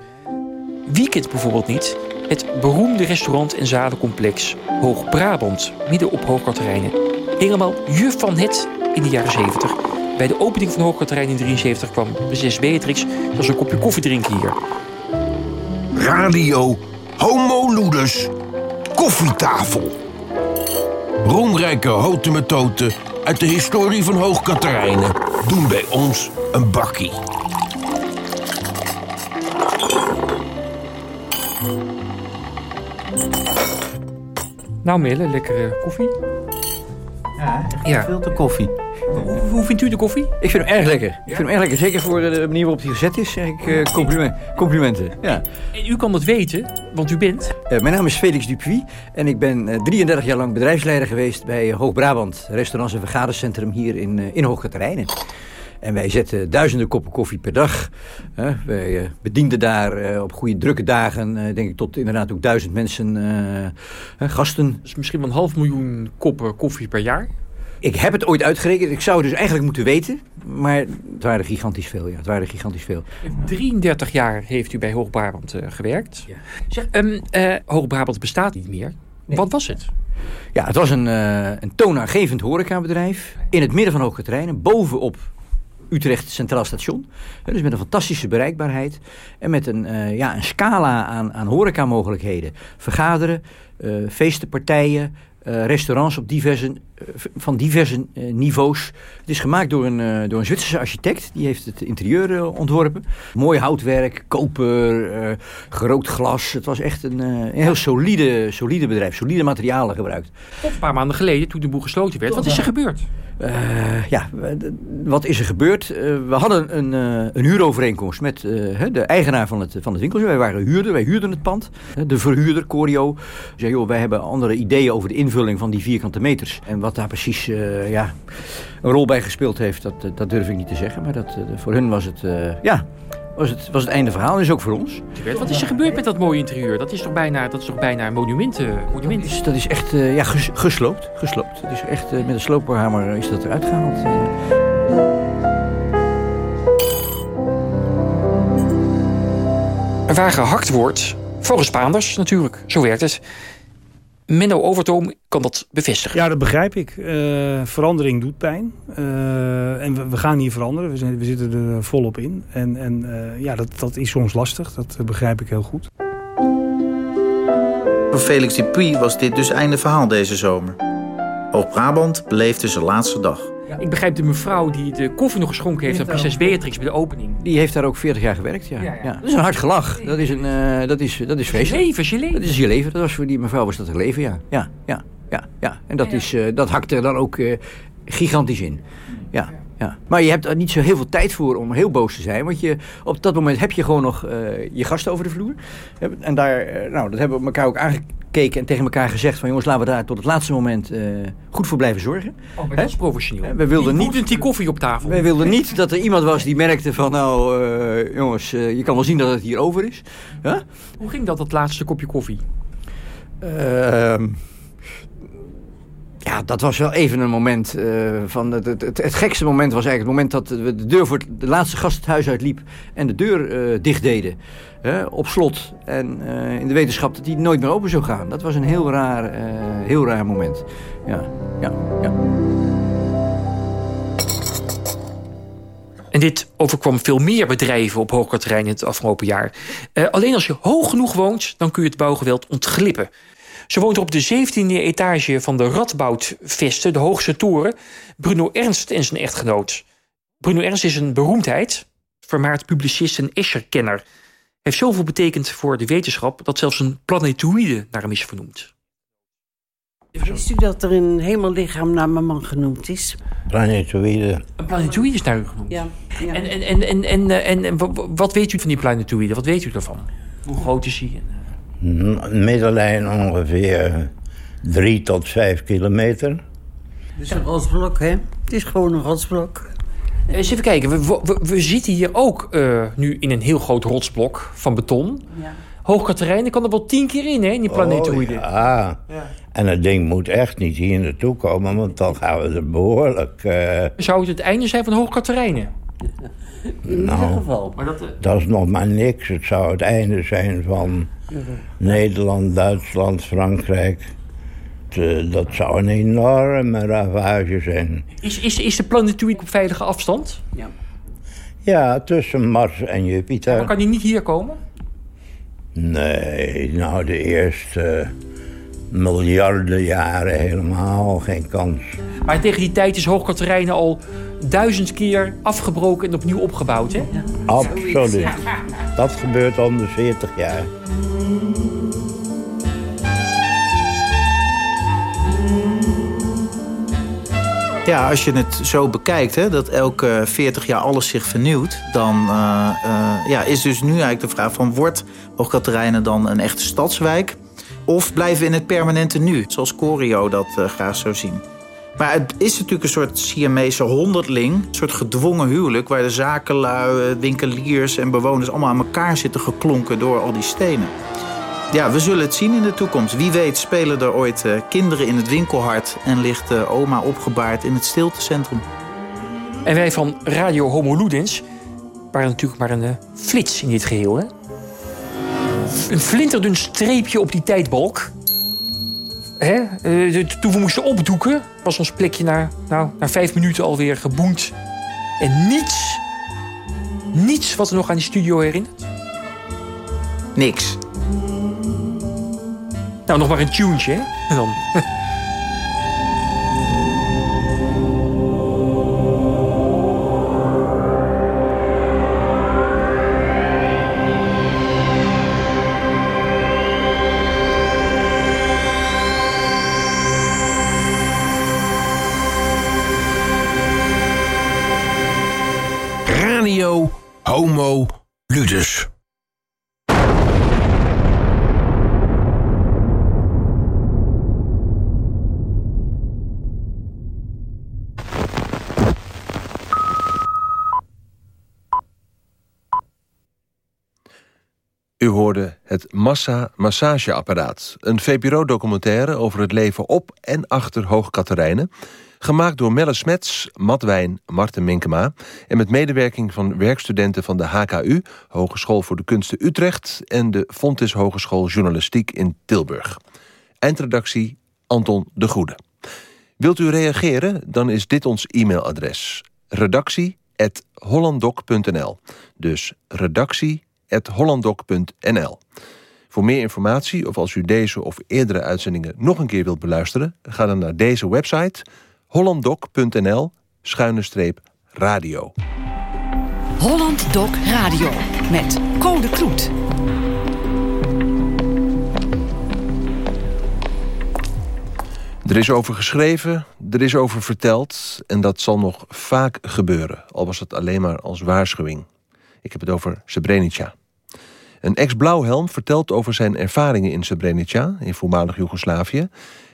Wie kent bijvoorbeeld niet het beroemde restaurant- en zadencomplex Hoog-Brabant, midden op Hoogkaterijnen. Helemaal juf van het in de jaren 70. Bij de opening van Hoogkaterijnen in 73 kwam prinses Beatrix als een kopje koffie drinken hier. Radio Homo ludus. Koffietafel. Roemrijke houten uit de historie van Hoog Katerijnen doen bij ons een bakkie. Nou Mille, lekkere koffie. Ja, Ja. veel te koffie. Hoe, hoe vindt u de koffie? Ik vind hem erg lekker. Ik vind hem erg lekker. Zeker voor eh, de manier waarop hij gezet is. Zeg ik eh, compliment, complimenten. Ja. En u kan dat weten, want u bent... Eh, mijn naam is Felix Dupuy en ik ben eh, 33 jaar lang bedrijfsleider geweest bij Hoog-Brabant, restaurants- en vergadercentrum hier in, eh, in Hoogkaterijnen. En wij zetten duizenden koppen koffie per dag. Wij eh, bedienden daar eh, op goede drukke dagen, eh, denk ik, tot inderdaad ook duizend mensen, gasten. Dus misschien wel een half miljoen koppen koffie per jaar. Ik heb het ooit uitgerekend. Ik zou het dus eigenlijk moeten weten. Maar het waren gigantisch veel, ja. Het waren gigantisch veel. 33 jaar heeft u bij Hoog-Brabant gewerkt. Zeg, ehm, eh, Hoog-Brabant bestaat niet meer. Wat was het? Ja, het was een, eh, een toonaangevend horecabedrijf. In het midden van Hoogkaterijnen, bovenop Utrecht Centraal Station. Dus met een fantastische bereikbaarheid. En met een, eh, ja, een scala aan, aan horecamogelijkheden. Vergaderen, eh, feesten, partijen, eh, restaurants op diverse, van diverse eh, niveaus. Het is gemaakt door een, eh, door een Zwitserse architect. Die heeft het interieur eh, ontworpen. Mooi houtwerk, koper, eh gerookt glas. Het was echt een, eh, een heel solide, solide bedrijf. Solide materialen gebruikt. Een paar maanden geleden, toen de boel gesloten werd. Wat is er gebeurd? Eh, ja, wat is er gebeurd? Eh, we hadden een, eh, een huurovereenkomst met eh, de eigenaar van het, van het winkeltje. Wij waren huurder, wij huurden het pand. Eh, De verhuurder, Corio, zei, joh, wij hebben andere ideeën over de invulling van die vierkante meters. En wat daar precies eh, ja, een rol bij gespeeld heeft, dat, eh, dat durf ik niet te zeggen. Maar dat, eh, voor hun was het, eh, ja, was het, was het einde verhaal. En is ook voor ons. Wat is er gebeurd met dat mooie interieur? Dat is toch bijna, dat is toch bijna een monument? monument. Dat is echt eh, ja, ges- gesloopt. gesloopt. Het is echt met een sloophamer is dat eruit gehaald. waar gehakt wordt, volgens Spaanders natuurlijk, zo werkt het. Menno Overtoom kan dat bevestigen. Ja, dat begrijp ik. Eh, verandering doet pijn. Eh, en we, we gaan hier veranderen. We, zijn, we zitten er volop in. En, en eh, ja, dat, dat is soms lastig. Dat eh, begrijp ik heel goed. Voor Felix Dupuy was dit dus einde verhaal deze zomer. Hoog-Brabant beleefde zijn laatste dag. Ik begrijp de mevrouw die de koffie nog geschonken heeft aan prinses Beatrix bij de opening. Die heeft daar ook 40 jaar gewerkt, ja. Ja, ja, ja. Dat is een hard gelach. Dat is, een, eh, dat is, dat is vreselijk. leven, is je leven. Dat is je leven. Dat was voor die mevrouw was dat haar leven, ja. Ja, ja, ja. ja. En dat, Is, eh, dat hakt er dan ook eh, gigantisch in. Ja, ja. Maar je hebt er niet zo heel veel tijd voor om heel boos te zijn. Want je, op dat moment heb je gewoon nog eh, je gasten over de vloer. En daar, nou, dat hebben we elkaar ook aangekeken en tegen elkaar gezegd van... jongens, laten we daar tot het laatste moment eh, goed voor blijven zorgen. Oh, maar dat is professioneel. We wilden Die niet... die koffie op tafel. Wij wilden niet dat er iemand was die merkte van... nou, eh, jongens, eh, je kan wel zien dat het hier over is. Hoe ging dat, dat laatste kopje koffie? Ehm, ja, dat was wel even een moment eh, van... Het, het, het, gekste moment was eigenlijk het moment dat we de deur voor het- de laatste gast het huis uitliep... en de deur eh, dicht deden. op slot. En eh, in de wetenschap dat die nooit meer open zou gaan. Dat was een heel raar, heel raar moment. Ja, ja, ja. En dit overkwam veel meer bedrijven op Hoogkaterijn in het afgelopen jaar. Alleen als je hoog genoeg woont, dan kun je het bouwgeweld ontglippen. Ze woont er op de 17e etage van de Radboudvesten, de hoogste toren, Bruno Ernst en zijn echtgenoot. Bruno Ernst is een beroemdheid, vermaard publicist en Escher-kenner. Heeft zoveel betekend voor de wetenschap dat zelfs een planetoïde naar hem is vernoemd. Wist u dat er een hemellichaam naar mijn man genoemd is? Planetoïde. Een planetoïde is naar u genoemd? Ja. En, en, en, en, en, eh, en, en wa- wa- wat weet u van die planetoïde? Wat weet u daarvan? Hoe groot is hij? Een Middellijn ongeveer 3 tot 5 kilometer. Het is een rotsblok, hè? Het is gewoon een rotsblok. Eh, Eens even kijken, we, we, we zitten hier ook eh, nu in een heel groot rotsblok van beton. Ja. Hoogkaterijnen kan er wel tien keer in, hè, in die planetoïde. Oh, ja. En dat ding moet echt niet hier naartoe komen, want dan gaan we er behoorlijk... eh, Zou het het einde zijn van Hoogkaterijnen? nou, Maar dat, eh, dat is nog maar niks. Het zou het einde zijn van Nederland, Duitsland, Frankrijk. Dat zou een enorme ravage zijn. is, is, is de planetoïde op veilige afstand? Ja. Ja, tussen Mars en Jupiter. Maar kan die niet hier komen? Nee, nou de eerste miljarden jaren helemaal geen kans. Maar tegen die tijd is Hoogkaterijnen al duizend keer afgebroken en opnieuw opgebouwd, hè? Absoluut. Dat gebeurt om de 40 jaar. Ja, als je het zo bekijkt, hè, dat elke 40 jaar alles zich vernieuwt... dan uh, uh, ja, is dus nu eigenlijk de vraag van... wordt Hoogkaterijnen dan een echte stadswijk? Of blijven we in het permanente nu, zoals Corio dat uh, graag zou zien? Maar het is natuurlijk een soort Siamese honderdling. Een soort gedwongen huwelijk... waar de zakenlui, winkeliers en bewoners allemaal aan elkaar zitten geklonken... door al die stenen. Ja, we zullen het zien in de toekomst. Wie weet spelen er ooit uh, kinderen in het winkelhart... en ligt uh, oma opgebaard in het stiltecentrum. En wij van Radio Homo Ludens waren natuurlijk maar een uh, flits in dit geheel. Hè? Een flinterdun streepje op die tijdbalk. Hè? toen we moesten opdoeken, was ons plekje na, nou, na vijf minuten alweer geboend. En niets, niets wat er nog aan die studio herinnert. Niks. Nou, nog maar een tuentje, hè? En dan... U hoorde het Massa Massageapparaat. Een VPRO-documentaire over het leven op en achter Hoogkaterijnen. Gemaakt door Melle Smets, Matt Wijn, Marten Minkema... en met medewerking van werkstudenten van de HKU... Hogeschool voor de Kunsten Utrecht... en de Fontis Hogeschool Journalistiek in Tilburg. Eindredactie Anton de Goede. Wilt u reageren? Dan is dit ons e-mailadres. redactie.hollanddoc.nl Dus redactie hollanddoc.nl. Voor meer informatie of als u deze of eerdere uitzendingen nog een keer wilt beluisteren... ga dan naar deze website hollanddoc.nl schuine streep radio. Holland Doc Radio met Code Kloet. Er is over geschreven, er is over verteld... en dat zal nog vaak gebeuren, al was het alleen maar als waarschuwing. Ik heb het over Srebrenica. Een ex-blauwhelm vertelt over zijn ervaringen in Srebrenica, in voormalig Joegoslavië.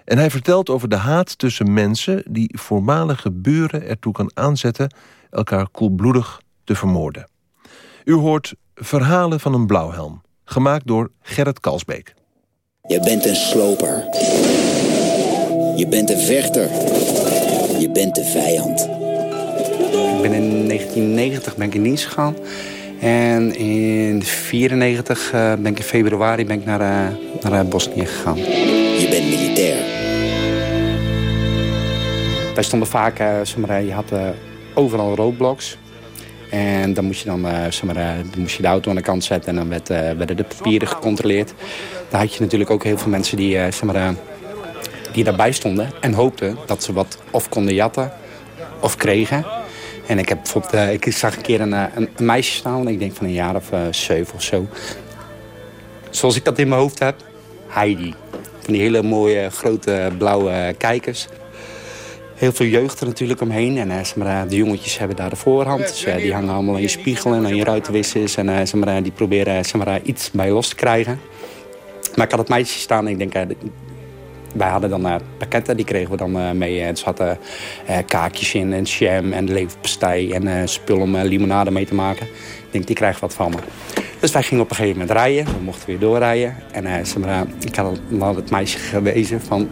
En hij vertelt over de haat tussen mensen die voormalige buren ertoe kan aanzetten elkaar koelbloedig te vermoorden. U hoort Verhalen van een blauwhelm, gemaakt door Gerrit Kalsbeek. Je bent een sloper. Je bent een vechter. Je bent de vijand. Ik ben in 1990 ben ik in dienst gegaan. En in 1994 uh, ben ik in februari ben ik naar, uh, naar uh, Bosnië gegaan. Je bent militair. Wij stonden vaak, zeg maar, je had overal roadblocks. En dan moest je dan, zeg maar, dan moest je de auto aan de kant zetten en dan werd, werden de papieren gecontroleerd. Daar had je natuurlijk ook heel veel mensen die, zeg maar, die daarbij stonden en hoopten dat ze wat of konden jatten of kregen. En ik heb bijvoorbeeld, uh, ik zag een keer een, een, een, meisje staan, ik denk van een jaar of uh, zeven of zo. Zoals ik dat in mijn hoofd heb, Heidi. Van die hele mooie grote blauwe kijkers. Heel veel jeugd er natuurlijk omheen. En uh, maar, de jongetjes hebben daar de voorhand. Dus, die hangen allemaal aan je spiegel en aan je ruitenwissers. En maar, die proberen maar, iets bij los te krijgen. Maar ik had het meisje staan en ik denk, wij hadden dan uh, pakketten, die kregen we dan uh, mee. Er zaten uh, kaakjes in en jam en leverpastei en spul om limonade mee te maken. Ik denk, die krijgen wat van me. Dus wij gingen op een gegeven moment rijden. We mochten weer doorrijden. En maar, ik had al het meisje gewezen van,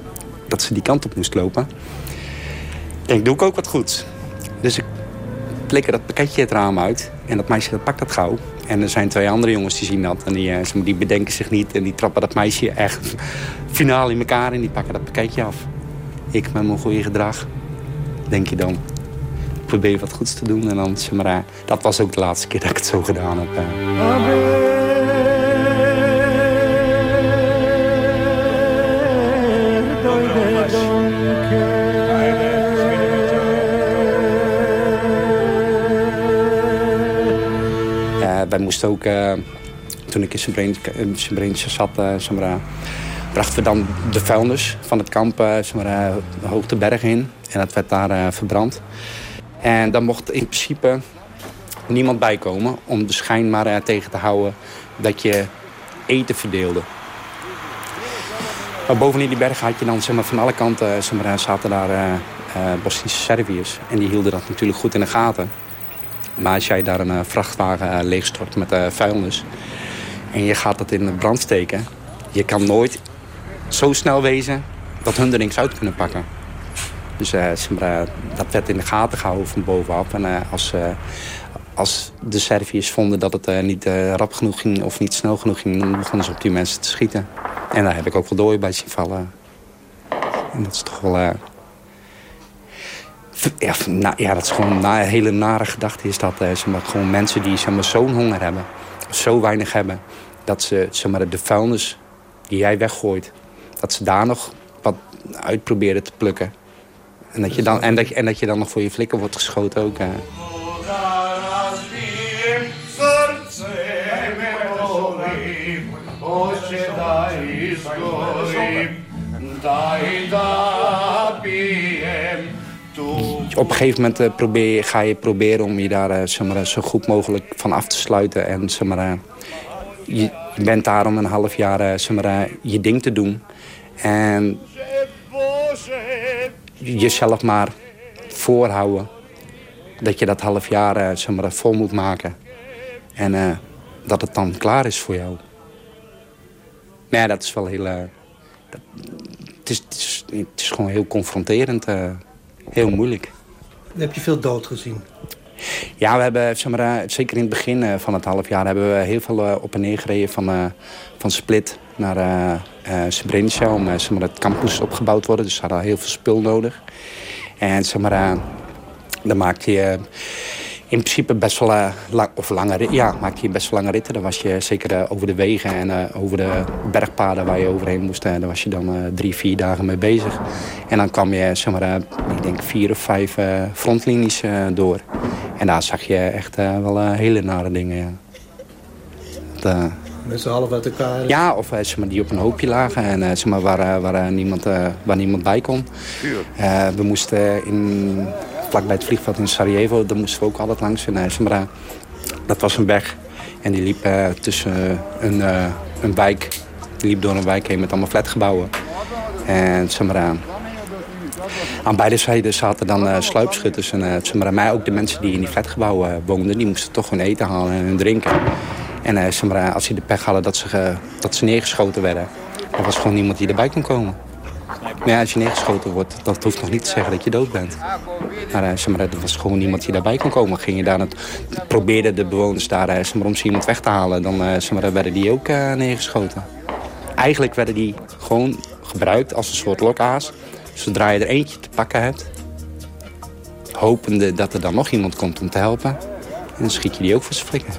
dat ze die kant op moest lopen. Ik denk, doe ik ook wat goed. Dus ik flikker dat pakketje het raam uit. En dat meisje pakt dat gauw. En er zijn twee andere jongens die zien dat. En die, die bedenken zich niet. En die trappen dat meisje echt finaal in elkaar. En die pakken dat pakketje af. Ik met mijn goede gedrag. Denk je dan. Probeer wat goeds te doen. En dan, zeg maar, dat was ook de laatste keer dat ik het zo gedaan heb. Wij moesten ook, eh, toen ik in Srebrenica zat, maar, brachten we dan de vuilnis van het kamp zeg maar, de berg in. En dat werd daar verbrand. En dan mocht in principe niemand bijkomen om de schijn maar tegen te houden dat je eten verdeelde. Maar bovenin die berg had je dan zeg maar, van alle kanten zaten daar uh, Bosnische Serviërs. En die hielden dat natuurlijk goed in de gaten. Maar als jij daar een uh, vrachtwagen leegstort met vuilnis... en je gaat dat in brand steken... je kan nooit zo snel wezen dat hun er niks uit kunnen pakken. Dus maar, dat werd in de gaten gehouden van bovenaf. En als als de Serviërs vonden dat het uh, niet uh, rap genoeg ging of niet snel genoeg ging... dan begonnen ze op die mensen te schieten. En daar heb ik ook wel bij zien vallen. En dat is toch wel... Ja, ja, dat is gewoon een hele nare gedachte is dat. zeg maar, gewoon mensen die zeg maar, zo'n honger hebben, zo weinig hebben... dat ze zeg maar, de vuilnis die jij weggooit, dat ze daar nog wat uit proberen te plukken. En dat je dan, en dat, en dat je dan nog voor je flikker wordt geschoten ook. Op een gegeven moment uh, probeer, ga je proberen om je daar zeg maar, zo goed mogelijk van af te sluiten. En je, bent daar om een half jaar je ding te doen. En jezelf maar voorhouden dat je dat half jaar vol moet maken. En dat het dan klaar is voor jou. Ja, dat is wel heel... Dat, het, is, het, is, gewoon heel confronterend. heel moeilijk. Heb je veel dood gezien? Ja, we hebben, zeg maar, zeker in het begin van het half jaar... hebben we heel veel op en neer gereden van, van Split naar uh, Srebrenica... om zeg maar, het campus opgebouwd worden. Dus ze hadden heel veel spul nodig. En zeg maar, dan maakte je in principe best wel uh, lang, of lange Ja, maak je best wel lange ritten. Dan was je zeker uh, over de wegen en uh, over de bergpaden waar je overheen moest. daar was je dan drie, vier dagen mee bezig. En dan kwam je, zeg maar, ik denk vier of vijf frontlinies door. En daar zag je echt wel hele nare dingen, ja. Dat, Met z'n half uit elkaar? Ja, of zeg maar, die op een hoopje lagen en zeg maar, waar, waar, niemand, waar niemand bij kon. we moesten in vlakbij het vliegveld in Sarajevo, daar moesten we ook altijd langs in Semra. Dat was een weg en die liep uh, tussen een, uh, een wijk. Die liep door een wijk heen met allemaal flatgebouwen. En Semra. Aan beide zijden zaten dan uh, sluipschutters. En uh, mij ook de mensen die in die flatgebouwen woonden, die moesten toch hun eten halen en drinken. En Semra, als ze de pech hadden dat ze, dat ze neergeschoten werden, er was gewoon niemand die erbij kon komen. Maar ja, als je neergeschoten wordt, dat hoeft nog niet te zeggen dat je dood bent. Maar, er was gewoon niemand die daarbij kon komen. Ging daar het, probeerden de bewoners daar zeg maar, om ze iemand weg te halen, dan maar, werden die ook neergeschoten. Eigenlijk werden die gewoon gebruikt als een soort lokaas. Zodra je er eentje te pakken hebt, hopende dat er dan nog iemand komt om te helpen. En dan schiet je die ook voor zijn flikken.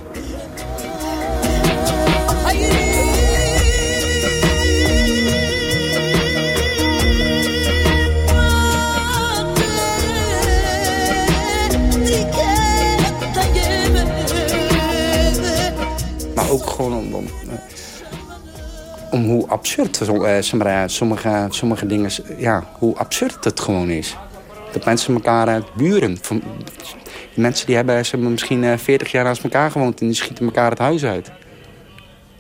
Ook gewoon om, om, om hoe absurd sommige, sommige dingen, ja, hoe absurd het gewoon is. Dat mensen elkaar, buren, mensen die hebben ze misschien 40 jaar naast elkaar gewoond en die schieten elkaar het huis uit.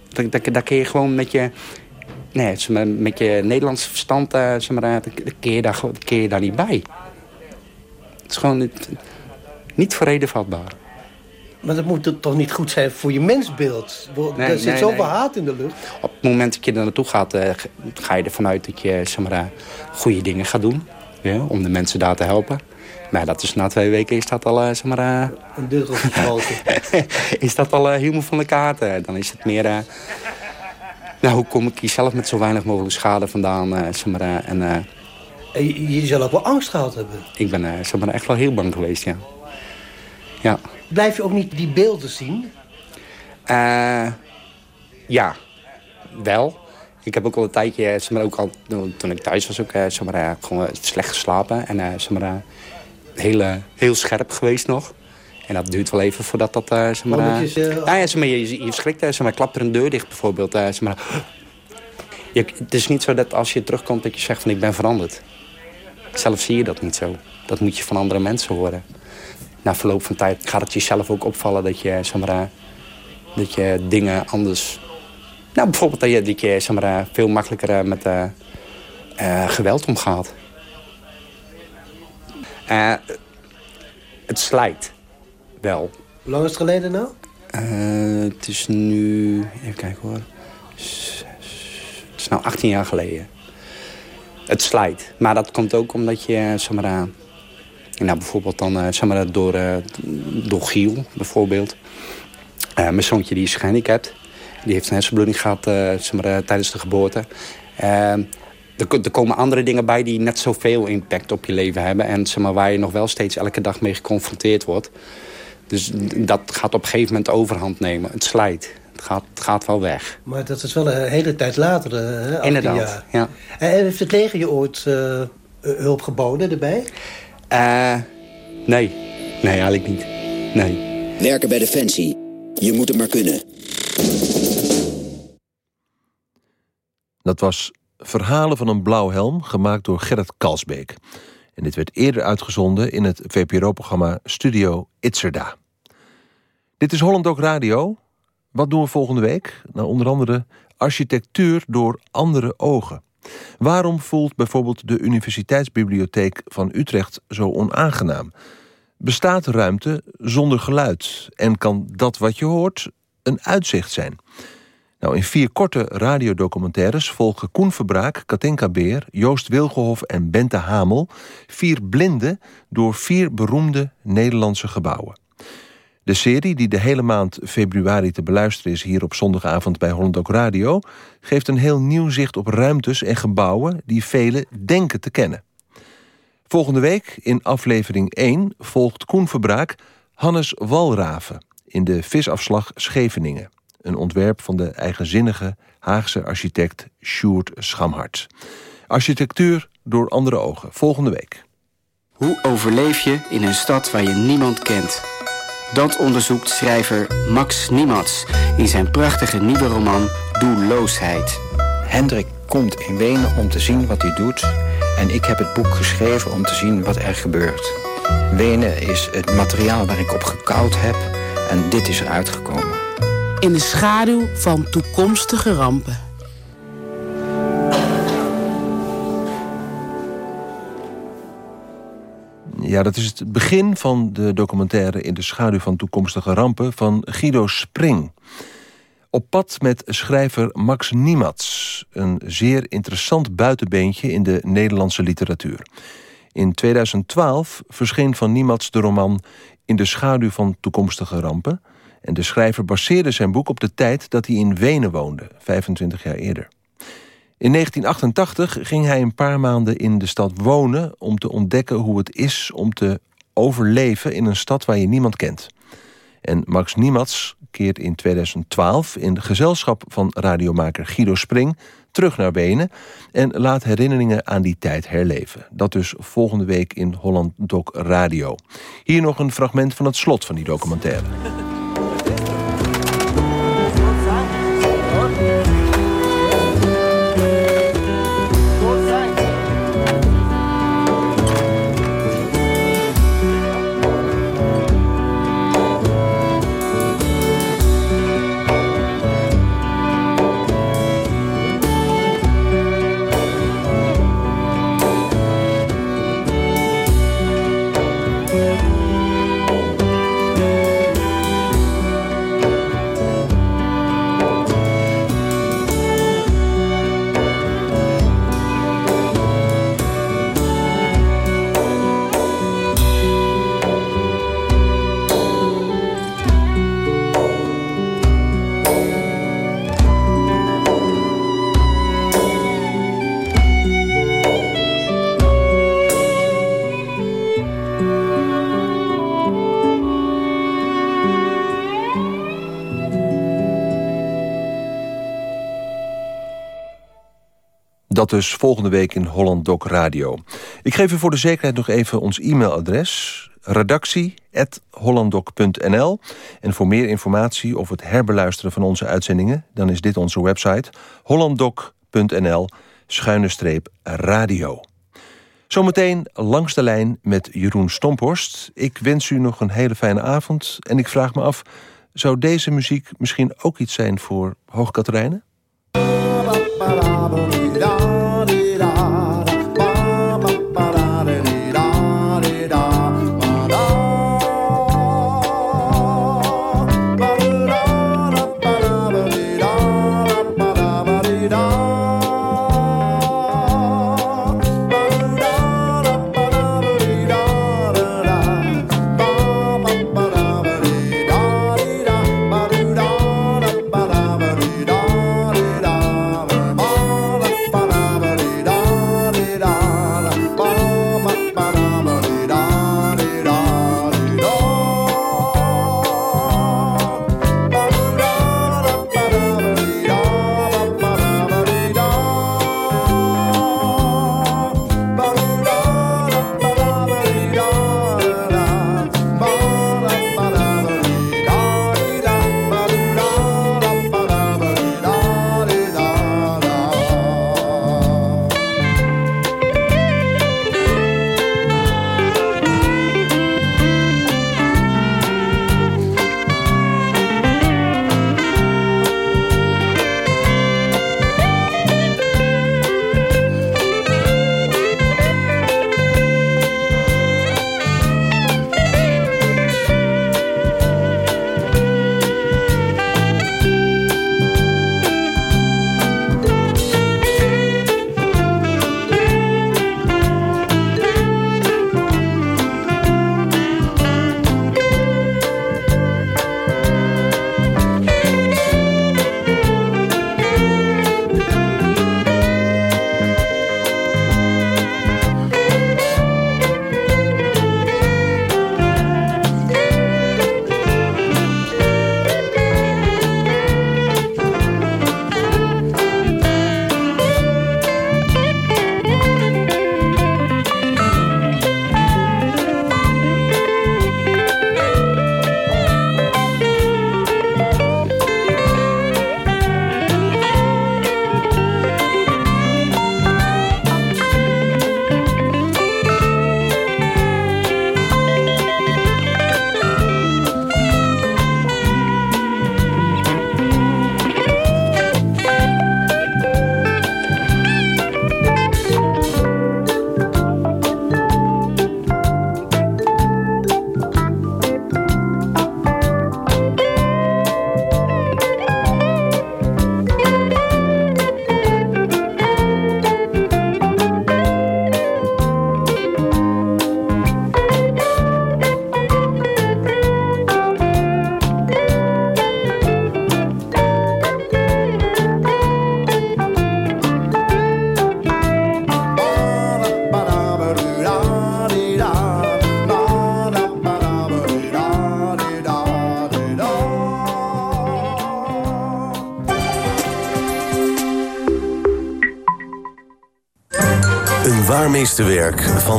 Dat, dat, dat kun je gewoon met je, nee, met je Nederlandse verstand, zeg maar, daar, kun je daar, je daar niet bij. Het is gewoon niet, niet voor reden vatbaar. Maar dat moet toch niet goed zijn voor je mensbeeld? Nee, er zit nee, zoveel nee. haat in de lucht. Op het moment dat je er naartoe gaat, uh, ga je ervan uit dat je zeg maar, uh, goede dingen gaat doen. Ja, om de mensen daar te helpen. Maar dat is na twee weken is dat al, uh, zeg maar... Een deur is dat al helemaal van de kaarten. Dan is het meer... nou, hoe kom ik hier zelf met zo weinig mogelijk schade vandaan? zeg maar, en, en je, je zal ook wel angst gehad hebben. Ik ben zeg maar, echt wel heel bang geweest, ja. Ja. Blijf je ook niet die beelden zien? Uh, ja, wel. Ik heb ook al een tijdje, zeg maar, ook al, toen ik thuis was, ook, zeg maar, gewoon slecht geslapen. En zeg maar, heel, heel scherp geweest nog. En dat duurt wel even voordat dat... Uh, zeg maar, uh, ja, ja, zeg maar, je, je schrikt, zeg maar, klapt er een deur dicht bijvoorbeeld. zeg maar, je, het is niet zo dat als je terugkomt dat je zegt van ik ben veranderd. Zelf zie je dat niet zo. Dat moet je van andere mensen horen. Na verloop van tijd gaat het jezelf ook opvallen dat je, zeg maar, dat je dingen anders... Nou, bijvoorbeeld dat je, dat je zeg maar, veel makkelijker met uh, geweld omgaat. Uh, het slijt wel. Hoe lang is het geleden nou? Het is nu... Even kijken hoor. Het is nou 18 jaar geleden. Het slijt. Maar dat komt ook omdat je... Zeg maar, nou, bijvoorbeeld dan zeg maar, door, door Giel, bijvoorbeeld. mijn zoontje die is gehandicapt. Die heeft een hersenbloeding gehad zeg maar, tijdens de geboorte. Er, er, komen andere dingen bij die net zoveel impact op je leven hebben. En zeg maar, waar je nog wel steeds elke dag mee geconfronteerd wordt. Dus dat gaat op een gegeven moment overhand nemen. Het slijt. Het gaat, het gaat wel weg. Maar dat is wel een hele tijd later, hè? Inderdaad, jaar. ja. En heeft het leger je ooit uh, hulp geboden erbij? Uh, nee. Nee, eigenlijk niet. Nee. Werken bij Defensie. Je moet het maar kunnen. Dat was Verhalen van een blauwhelm, gemaakt door Gerrit Kalsbeek. En dit werd eerder uitgezonden in het VPRO-programma Studio Itzerda. Dit is Holland ook Radio. Wat doen we volgende week? Nou, onder andere architectuur door andere ogen. Waarom voelt bijvoorbeeld de Universiteitsbibliotheek van Utrecht zo onaangenaam? Bestaat ruimte zonder geluid? En kan dat wat je hoort een uitzicht zijn? Nou, in vier korte radiodocumentaires volgen Koen Verbraak, Katinka Beer, Joost Wilgehof en Bente Hamel vier blinden door vier beroemde Nederlandse gebouwen. De serie, die de hele maand februari te beluisteren is hier op zondagavond bij Holland ook Radio, geeft een heel nieuw zicht op ruimtes en gebouwen die velen denken te kennen. Volgende week, in aflevering 1, volgt Koen Verbraak Hannes Walraven in de visafslag Scheveningen. Een ontwerp van de eigenzinnige Haagse architect Sjoerd Schamhart. Architectuur door andere ogen. Volgende week. Hoe overleef je in een stad waar je niemand kent? Dat onderzoekt schrijver Max Niematz in zijn prachtige nieuwe roman Doelloosheid. Hendrik komt in Wenen om te zien wat hij doet... en ik heb het boek geschreven om te zien wat er gebeurt. Wenen is het materiaal waar ik op gekoud heb en dit is eruit gekomen in de schaduw van toekomstige rampen. Ja, dat is het begin van de documentaire In de schaduw van toekomstige rampen van Guido Spring. Op pad met schrijver Max Niematz, een zeer interessant buitenbeentje in de Nederlandse literatuur. In 2012 verscheen van Niematz de roman In de schaduw van toekomstige rampen en de schrijver baseerde zijn boek op de tijd dat hij in Wenen woonde, 25 jaar eerder. In 1988 ging hij een paar maanden in de stad wonen om te ontdekken hoe het is om te overleven in een stad waar je niemand kent. En Max Niematz keert in 2012 in gezelschap van radiomaker Guido Spring terug naar Wenen en laat herinneringen aan die tijd herleven. Dat dus volgende week in Holland Doc Radio. Hier nog een fragment van het slot van die documentaire. Dus volgende week in Holland Doc Radio. Ik geef u voor de zekerheid nog even ons e-mailadres. Redactie hollanddoc.nl. En voor meer informatie of het herbeluisteren van onze uitzendingen... dan is dit onze website hollanddoc.nl schuine streep radio. Zometeen langs de lijn met Jeroen Stomphorst. Ik wens u nog een hele fijne avond en ik vraag me af... zou deze muziek misschien ook iets zijn voor Hoogkaterijnen?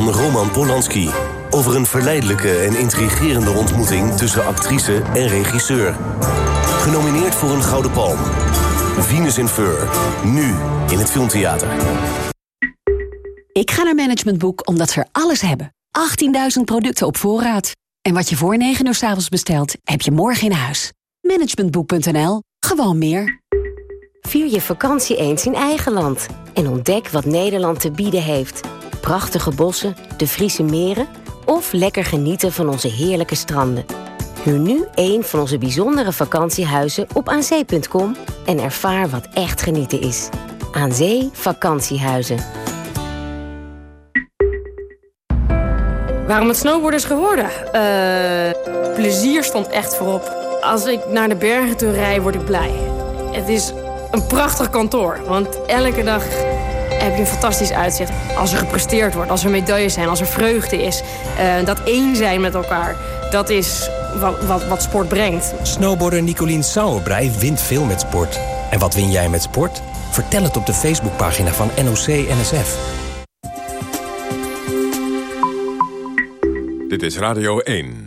Van Roman Polanski. Over een verleidelijke en intrigerende ontmoeting tussen actrice en regisseur. Genomineerd voor een Gouden Palm. Venus in Fur. Nu in het Filmtheater. Ik ga naar Management Boek omdat ze er alles hebben. 18.000 producten op voorraad. En wat je voor 9 uur s avonds bestelt, heb je morgen in huis. Managementboek.nl. Gewoon meer. Vier je vakantie eens in eigen land. En ontdek wat Nederland te bieden heeft prachtige bossen, de Friese meren... of lekker genieten van onze heerlijke stranden. Huur nu een van onze bijzondere vakantiehuizen op aanzee.com... en ervaar wat echt genieten is. Aan Zee Vakantiehuizen. Waarom het snowboarden is geworden? Uh, plezier stond echt voorop. Als ik naar de bergen toe rijd, word ik blij. Het is een prachtig kantoor, want elke dag heb je een fantastisch uitzicht. Als er gepresteerd wordt, als er medailles zijn, als er vreugde is. Uh, dat één zijn met elkaar, dat is wat, wat, wat sport brengt. Snowboarder Nicolien Sauerbrei wint veel met sport. En wat win jij met sport? Vertel het op de Facebookpagina van NOC-NSF. Dit is Radio 1.